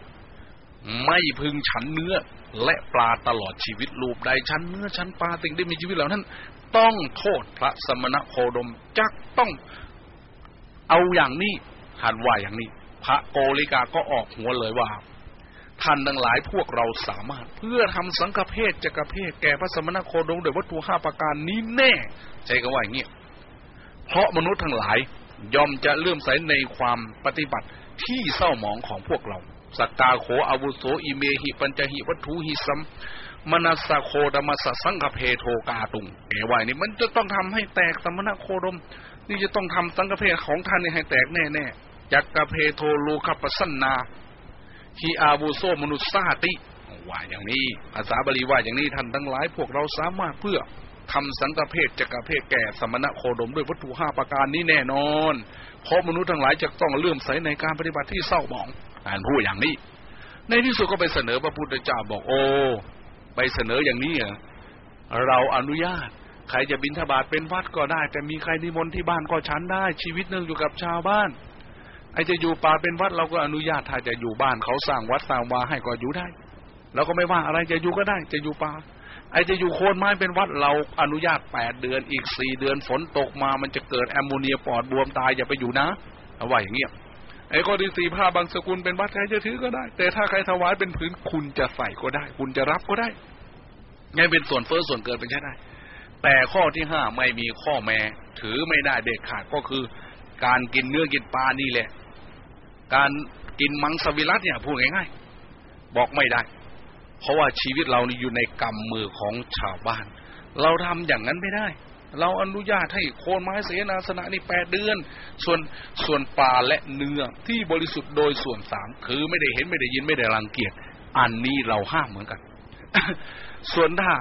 ไม่พึงฉันเนื้อและปลาตลอดชีวิตรูปใดชั้นเนื้อชั้นปลาสิ่งได้มีชีวิตเหล่านั้น ต้องโทษพระสมณโคดมจักต้องเอาอย่างนี้หันว่าอย่างนี้ พระโกริกาก็ออกหัวเลยว่า ท่านทั้งหลายพวกเราสามารถ เพื่อทำสังฆเพศจักรเพศแก่พระสมณโคดมโดยวัตถุห้าประการนี้แน่ใช่ก็ว่าอย่างนี้เพราะมนุษย์ทั้งหลายยอมจะเลื่อมใสในความปฏิบัติที่เศร้าหมองของพวกเรา สักกาโขอาวุโสอิเมหิปัญจหิวัตถุหิสัมมนัสโคดมัสสังฆเพโทกาตุงแกว่านี่มันจะต้องทำให้แตกสมณโคดม นี่จะต้องทำสังฆเพศของท่านให้แตกแน่ๆจักกะเพโทลูคปสันนา ฮีอาบูโซมนุษสาติว่าอย่างนี้ภาษาบาลีว่าอย่างนี้ท่านทั้งหลายพวกเราสามารถเพื่อทำสังฆเพศจักรเพศแก่สมณะโคดมด้วยวัตถุห้าประการนี้แน่นอน เพราะมนุษย์ทั้งหลายจะต้องเลื่อมใสในการปฏิบัติที่เศร้าหมองอ่านพูดอย่างนี้ ในที่สุดก็ไปเสนอพระพุทธเจ้าบอกโอ้ไปเสนออย่างนี้เหรอเราอนุญาต ใครจะบินทบาทเป็นวัดก็ได้ แต่มีใครนิมนต์ที่บ้านก็ฉันได้ ชีวิตเนื่องอยู่กับชาวบ้าน อจะอยู่ป่าเป็นวัดเราก็อนุญาตถ้าจะอยู่บ้านเขาสร้างวัดสร้างวาให้ก็อยู่ได้เราก็ไม่ว่าอะไรจะอยู่ก็ได้ จะอยู่ป่าไอจะอยู่โคนไม้เป็นวัดเราอนุญาตแปดเดือนอีกสี่เดือนฝนตกมามันจะเกิดแอมโมเนียปอดบวมตายอย่าไปอยู่นะเอาไว้อย่างเงี้ยไอ้กอดีสีผ้าบางสกุลเป็นวัดใครจะถือก็ได้ แต่ถ้าใครถวายเป็นผืนคุณจะใส่ก็ได้ คุณจะรับก็ได้ง่ายเป็นส่วนเฟ้อส่วนเกินเป็นใช่ได้ แต่ข้อที่ห้าไม่มีข้อแม้ ถือไม่ได้เด็ดขาดก็คือ การกินเนื้อกินปลานี่แหละ การกินมังสวิรัตเนี่ยพูดง่ายๆบอกไม่ได้ เพราะว่าชีวิตเรานี่อยู่ในกำมือของชาวบ้าน เราทำอย่างนั้นไม่ได้ เราอนุญาตให้โคนไม้เสนาสนะนี่แปดเดือน ส่วนส่วนปลาและเนื้อที่บริสุทธิ์โดยส่วนสามคือไม่ได้เห็นไม่ได้ยินไม่ได้รังเกียจอันนี้เราห้ามเหมือนกัน ส่วนถ้า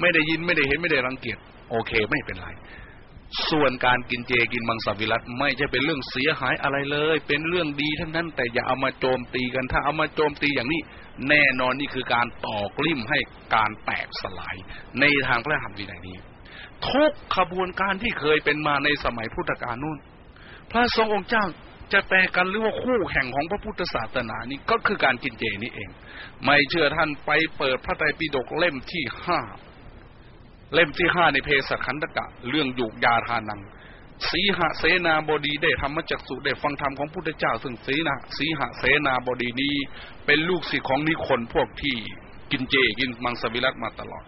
ไม่ได้ยินไม่ได้เห็นไม่ได้รังเกียจโอเคไม่เป็นไร ส่วนการกินเจกินมังสวิรัตไม่ใช่เป็นเรื่องเสียหายอะไรเลย เป็นเรื่องดีทั้งนั้น แต่อย่าเอามาโจมตีกัน ถ้าเอามาโจมตีอย่างนี้ แน่นอนนี่คือการตอกลิ่มให้การแตกสลาย ในทางพระธรรมวินัยนี้ ทุกขบวนการที่เคยเป็นมาในสมัยพุทธกาลนู่น พระสงฆ์องค์เจ้าจะแปลกันหรือว่าคู่แห่งของพระพุทธศาสนานี่ก็คือการกินเจนี่เอง ไม่เชื่อท่านไปเปิดพระไตรปิฎกเล่มที่ห้า เล่มที่ห้าในเพศขันตกะ เรื่องยุกยาทานัง สีหเสนาบดีได้ธรรมจักสุได้ฟังธรรมของพุทธเจ้าซึ่งสีนาสีหเสนาบดีนี้เป็นลูกศิษย์ของนิคนพวกที่กินเจกินมังสวิรัตมาตลอด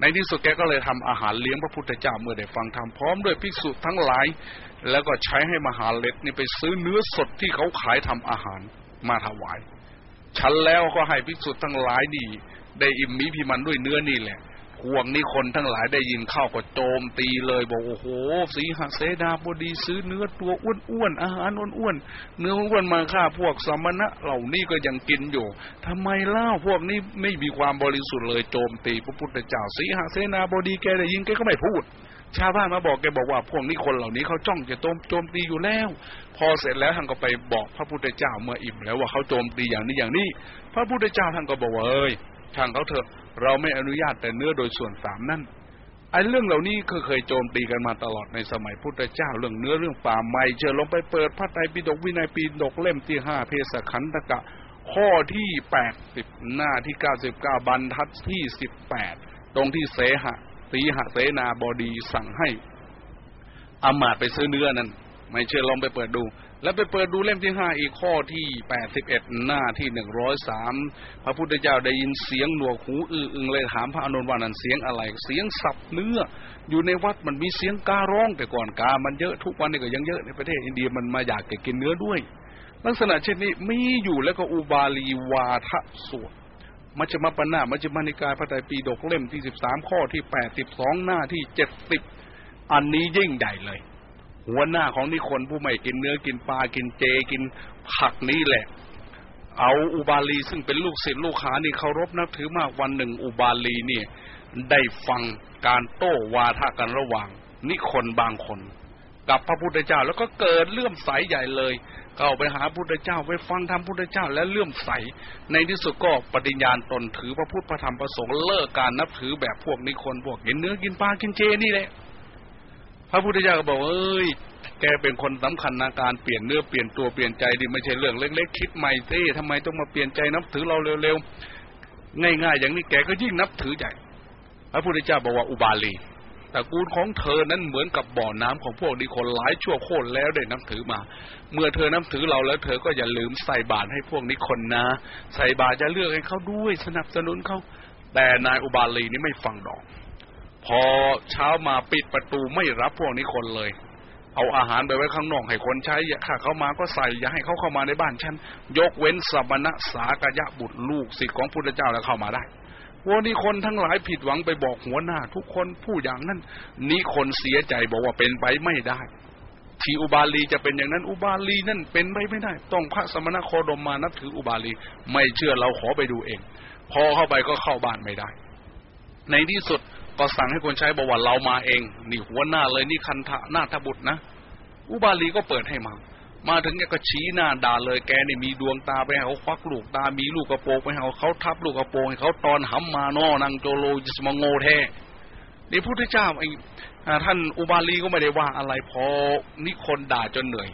ในที่สุดแกก็เลยทำอาหารเลี้ยงพระพุทธเจ้าเมื่อได้ฟังธรรมพร้อมด้วยภิกษุทั้งหลาย แล้วก็ใช้ให้มหาเล็กนี่ไปซื้อเนื้อสดที่เขาขายทำอาหารมาถวาย ฉันแล้วก็ให้ภิกษุทั้งหลายนี่ได้อิ่มมีพิมันด้วยเนื้อนี่แหละ พวกนี้คนทั้งหลายได้ยินเข้าก็โจมตีเลยบอกโอ้โหสีหเสดาบดีซื้อเนื้อตัวอ้วนๆอาหารอ้วนๆเนื้ออ้วนมาฆ่าพวกสมณะเหล่านี้ก็ยังกินอยู่ทำไมเล่าพวกนี้ไม่มีความบริสุทธิ์เลยโจมตีพระพุทธเจ้าสีหเสนาบดีแกได้ยินแกก็ไม่พูด ชาวบ้านมาบอกแกบอกว่าพวกนี้คนเหล่านี้เขาจ้องจะโจมโจมตีอยู่แล้ว พอเสร็จแล้วท่านก็ไปบอกพระพุทธเจ้าเมื่ออิ่มแล้วว่าเขาโจมตีอย่างนี้อย่างนี้ พระพุทธเจ้าท่านก็บอกว่าเอ้ย ช่างเขาเถอะ เราไม่อนุญาตแต่เนื้อโดยส่วนสามนั่นไอ้เรื่องเหล่านี้เคยเคยโจมตีกันมาตลอดในสมัยพุทธเจ้าเรื่องเนื้อเรื่องป่าไม้เชิญลงไปเปิดพระไตรปิฎกวินัยปีฎกเล่มที่ห้าเพศขันตกะ ข้อที่แปดสิบหน้าที่เก้าสิบเก้าบรรทัดที่สิบแปดตรงที่เสหะสีหะเสนาบดีสั่งให้อามาตไปซื้อเนื้อนั้น ไม่เชื่อลองไปเปิดดู แล้วไปเปิดดูเล่มที่ห้าอีกข้อที่แปดสิบเอ็ดหน้าที่หนึ่งร้อยสามพระพุทธเจ้าได้ยินเสียงหนวกหูอื้ออึงเลยถามพระอนุนว่านั่นเสียงอะไร เสียงสับเนื้อ อยู่ในวัดมันมีเสียงการ้องแต่ก่อนกา มันเยอะทุกวันนี้ก็ยังเยอะในประเทศอินเดียมันมาอยากจะกินเนื้อด้วย ลักษณะเช่นนี้มีอยู่แล้วก็อุบาลีวาทะสวดมัจจมปนามัจจมานิกายพระไตรปิฎกเล่มที่สิบสามข้อที่แปดสิบสองหน้าที่เจ็ดสิบอันนี้ยิ่งใหญ่เลย หัวหน้าของนิคนผู้ไม่กินเนื้อกินปลากินเจกินผักนี้แหละ เอาอุบาลีซึ่งเป็นลูกศิษย์ลูกหานี่เคารพนับถือมากวันหนึ่งอุบาลีเนี่ยได้ฟังการโต้วาทะกันระหว่าง นิคนบางคน กับพระพุทธเจ้าแล้วก็เกิดเลื่อมใสใหญ่เลย เข้าไปหาพุทธเจ้าไปฟังธรรมพุทธเจ้าและเลื่อมใส ในที่สุดก็ปฏิญญาณตนถือพระพุทธพระธรรมพระสงฆ์เลิกการนับถือแบบพวกนิคนพวกกินเนื้อกินปลากินเจนี่แหละ พระพุทธเจ้าก็บอกเอ้ยแกเป็นคนสำคัญในการเปลี่ยนเนื้อเปลี่ยนตัวเปลี่ยนใจดีไม่ใช่เรื่องเล็กๆคิดใหม่เต้ทำไมต้องมาเปลี่ยนใจนับถือเราเร็วๆง่ายๆอย่างนี้แกก็ยิ่งนับถือใหญ่พระพุทธเจ้าบอกว่าอุบาลีตระกูลของเธอนั้นเหมือนกับบ่อน้ำของพวกนี้คนหลายชั่วโคตรแล้วได้นับถือมา เมื่อเธอนับถือเราแล้วเธอก็อย่าลืมใส่บาตรให้พวกนี้คนนะ ใส่บาตรจะเลือกให้เขาด้วยสนับสนุนเขาแต่นายอุบาลีนี่ไม่ฟังดอก พอเช้ามาปิดประตูไม่รับพวกนี้คนเลย เอาอาหารไปไว้ข้างนอกให้คนใช้อย่าข้าเขามาก็ใส่อย่าให้เขาเข้ามาในบ้านฉันยกเว้นสมณะสากยะบุตรลูกศิษย์ของพุทธเจ้าแล้วเข้ามาได้วันนี้คนทั้งหลายผิดหวังไปบอกหัวหน้า ทุกคนผู้อย่างนั้นนี่คนเสียใจบอกว่าเป็นไปไม่ได้ที่อุบาลีจะเป็นอย่างนั้น อุบาลีนั่นเป็นไปไม่ได้ ต้องพระสมณโคดมมานับถืออุบาลี ไม่เชื่อเราขอไปดูเอง พอเข้าไปก็เข้าบ้านไม่ได้ ในที่สุด ก็สั่งให้คนใช้บอกว่าเรามาเอง นี่หัวหน้าเลยนี่คันธะหน้าทบุตรนะ อุบาลีก็เปิดให้มา มาถึงแกก็ชี้หน้าด่าเลยแกนี่มีดวงตาไปเขาควักลูกตา มีลูกกระโปรงไปให้เขาทับลูกกระโปรงให้เขาตอนหำมานอนังโจโลจิสมโงแท้นี่พุทธเจ้าไอ้ท่านอุบาลีก็ไม่ได้ว่าอะไรพอนิคนด่าจนเหนื่อย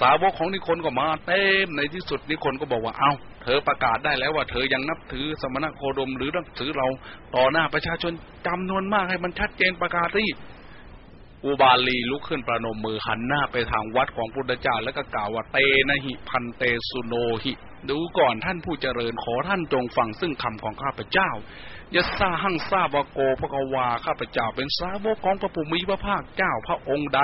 สาวกของนิคนก็มาเต็มในที่สุดนิคนก็บอกว่าเอา้า เธอประกาศได้แล้วว่าเธอยังนับถือสมณโคดมหรือนับถือเราต่อหน้าประชาชนจำนวนมากให้มันชัดเจนประกาศที่อุบาลีลุกขึ้นประนมมือหันหน้าไปทางวัดของพุทธเจ้าแล้วก็กล่าวว่าเตนะหิพันเตสุโนหิ ดูก่อนท่านผู้เจริญขอท่านจงฟังซึ่งคำของข้าพเจ้า ยะซาหังซาบาโกพระกวาข้าพเจ้าเป็นสาวกของพระผู้มีพระภาคเจ้าพระองค์ใด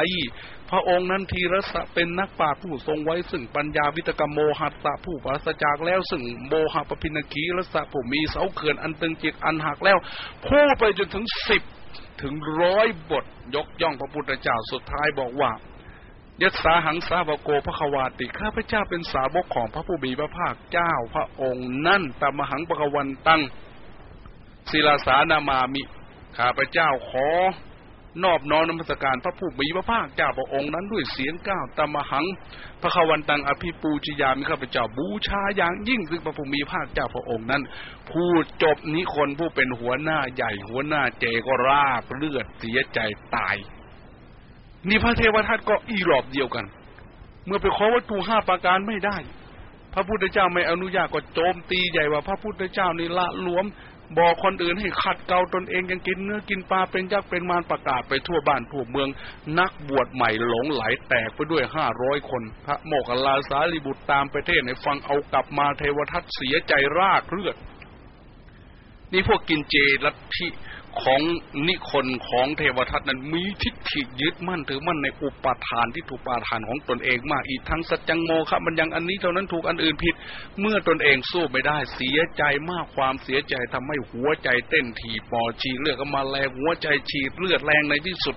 พระองค์นั้นทีรสะเป็นนักปราชญ์ผู้ทรงไว้ซึ่งปัญญาวิตกรรมโมหัตตะผู้ปราศจากแล้วซึ่งโมหะปพินคีรสะผู้มีเสาเขื่อนอันตึงจิตอันหักแล้วพูดไปจนถึงสิบถึงร้อยบทยกย่องพระพุทธเจ้าสุดท้ายบอกว่ายัสาหังสาวโกพระควาติข้าพเจ้าเป็นสาวกของพระผู้มีพระภาคเจ้าพระองค์นั่นตามหังปะวันตัง ศิลาสานามามิ ข้าพเจ้าขอนอบน้อมนมัสการพระผู้มีพระภาคเจ้าพระองค์นั้นด้วยเสียงก้าวตามหัง พระควันตังอภิปูจิยามิข้าพเจ้าบูชาอย่างยิ่งซึ่งพระผู้มีพระภาคเจ้าพระองค์นั้น พูดจบนี้คนผู้เป็นหัวหน้าใหญ่หัวหน้าเจก็ราบเลือดเสียใจตาย นี่พระเทวทัตก็อีรอบเดียวกัน เมื่อไปขอวัตถุห้าประการไม่ได้ พระพุทธเจ้าไม่อนุญาตก็โจมตีใหญ่ว่าพระพุทธเจ้านี่ละหลวม บอกคนอื่นให้ขัดเกลาตนเองยังกินเนื้อกินปลาเป็นยักษ์เป็นมารประกาศไปทั่วบ้านทั่วเมือง นักบวชใหม่หลงไหลแตกไปด้วยห้าร้อยคน พระโมกขลาสารีบุตรตามประเทศในฟังเอากลับมาเทวทัตเสียใจรากเลือด นี่พวกกินเจลัทธิ ของนิคนของเทวทัตนั้นมีทิฏฐิยึดมั่นถือมั่นในอุปาทานที่ถูกปาทานของตนเองมากอีกทั้งสัจจังโมฆะมันยังอันนี้เท่านั้นถูกอันอื่นผิด เมื่อตนเองสู้ไม่ได้เสียใจมากความเสียใจทำให้หัวใจเต้นถี่ปอดฉีเลือดก็มาแรงหัวใจฉีดเลือดแรงในที่สุด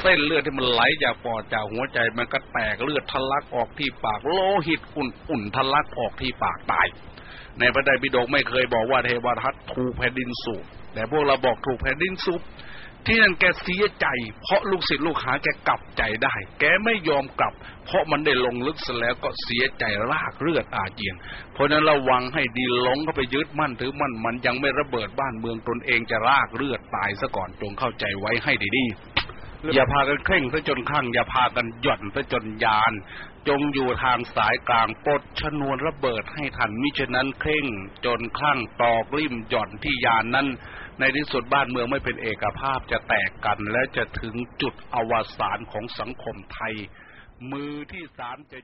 เส้นเลือดที่มันไหลจากปอดจากหัวใจมันก็แตกเลือดทะลักออกที่ปากโลหิตอุ่นๆทะลักออกที่ปากตายในพระไตรปิฎกไม่เคยบอกว่าเทวทัตถูกแผ่นดินสูบ แต่พวกเราบอกถูกแผ่นดินซุบที่นั่นแกเสียใจ เพราะลูกศิษย์ลูกหาแกกลับใจได้ แกไม่ยอมกลับ เพราะมันได้ลงลึกซะแล้วก็เสียใจรากเลือดอาเจียน เพราะนั้นระวังให้ดีหลงเข้าไปยึดมั่นถือมั่นมันยังไม่ระเบิดบ้านเมืองตนเองจะรากเลือดตายซะก่อนจงเข้าใจไว้ให้ดีๆอย่าพากันเคร่งซะจนข้าง อย่าพากันหย่อนซะจนยาน จงอยู่ทางสายกลางปดชนวนระเบิดให้ทันมิฉะนั้นเคร่งจนข้างตอกริมหย่อนที่ยานนั้น ในที่สุดบ้านเมืองไม่เป็นเอกภาพจะแตกกัน และจะถึงจุดอวสานของสังคมไทย มือที่สามจะ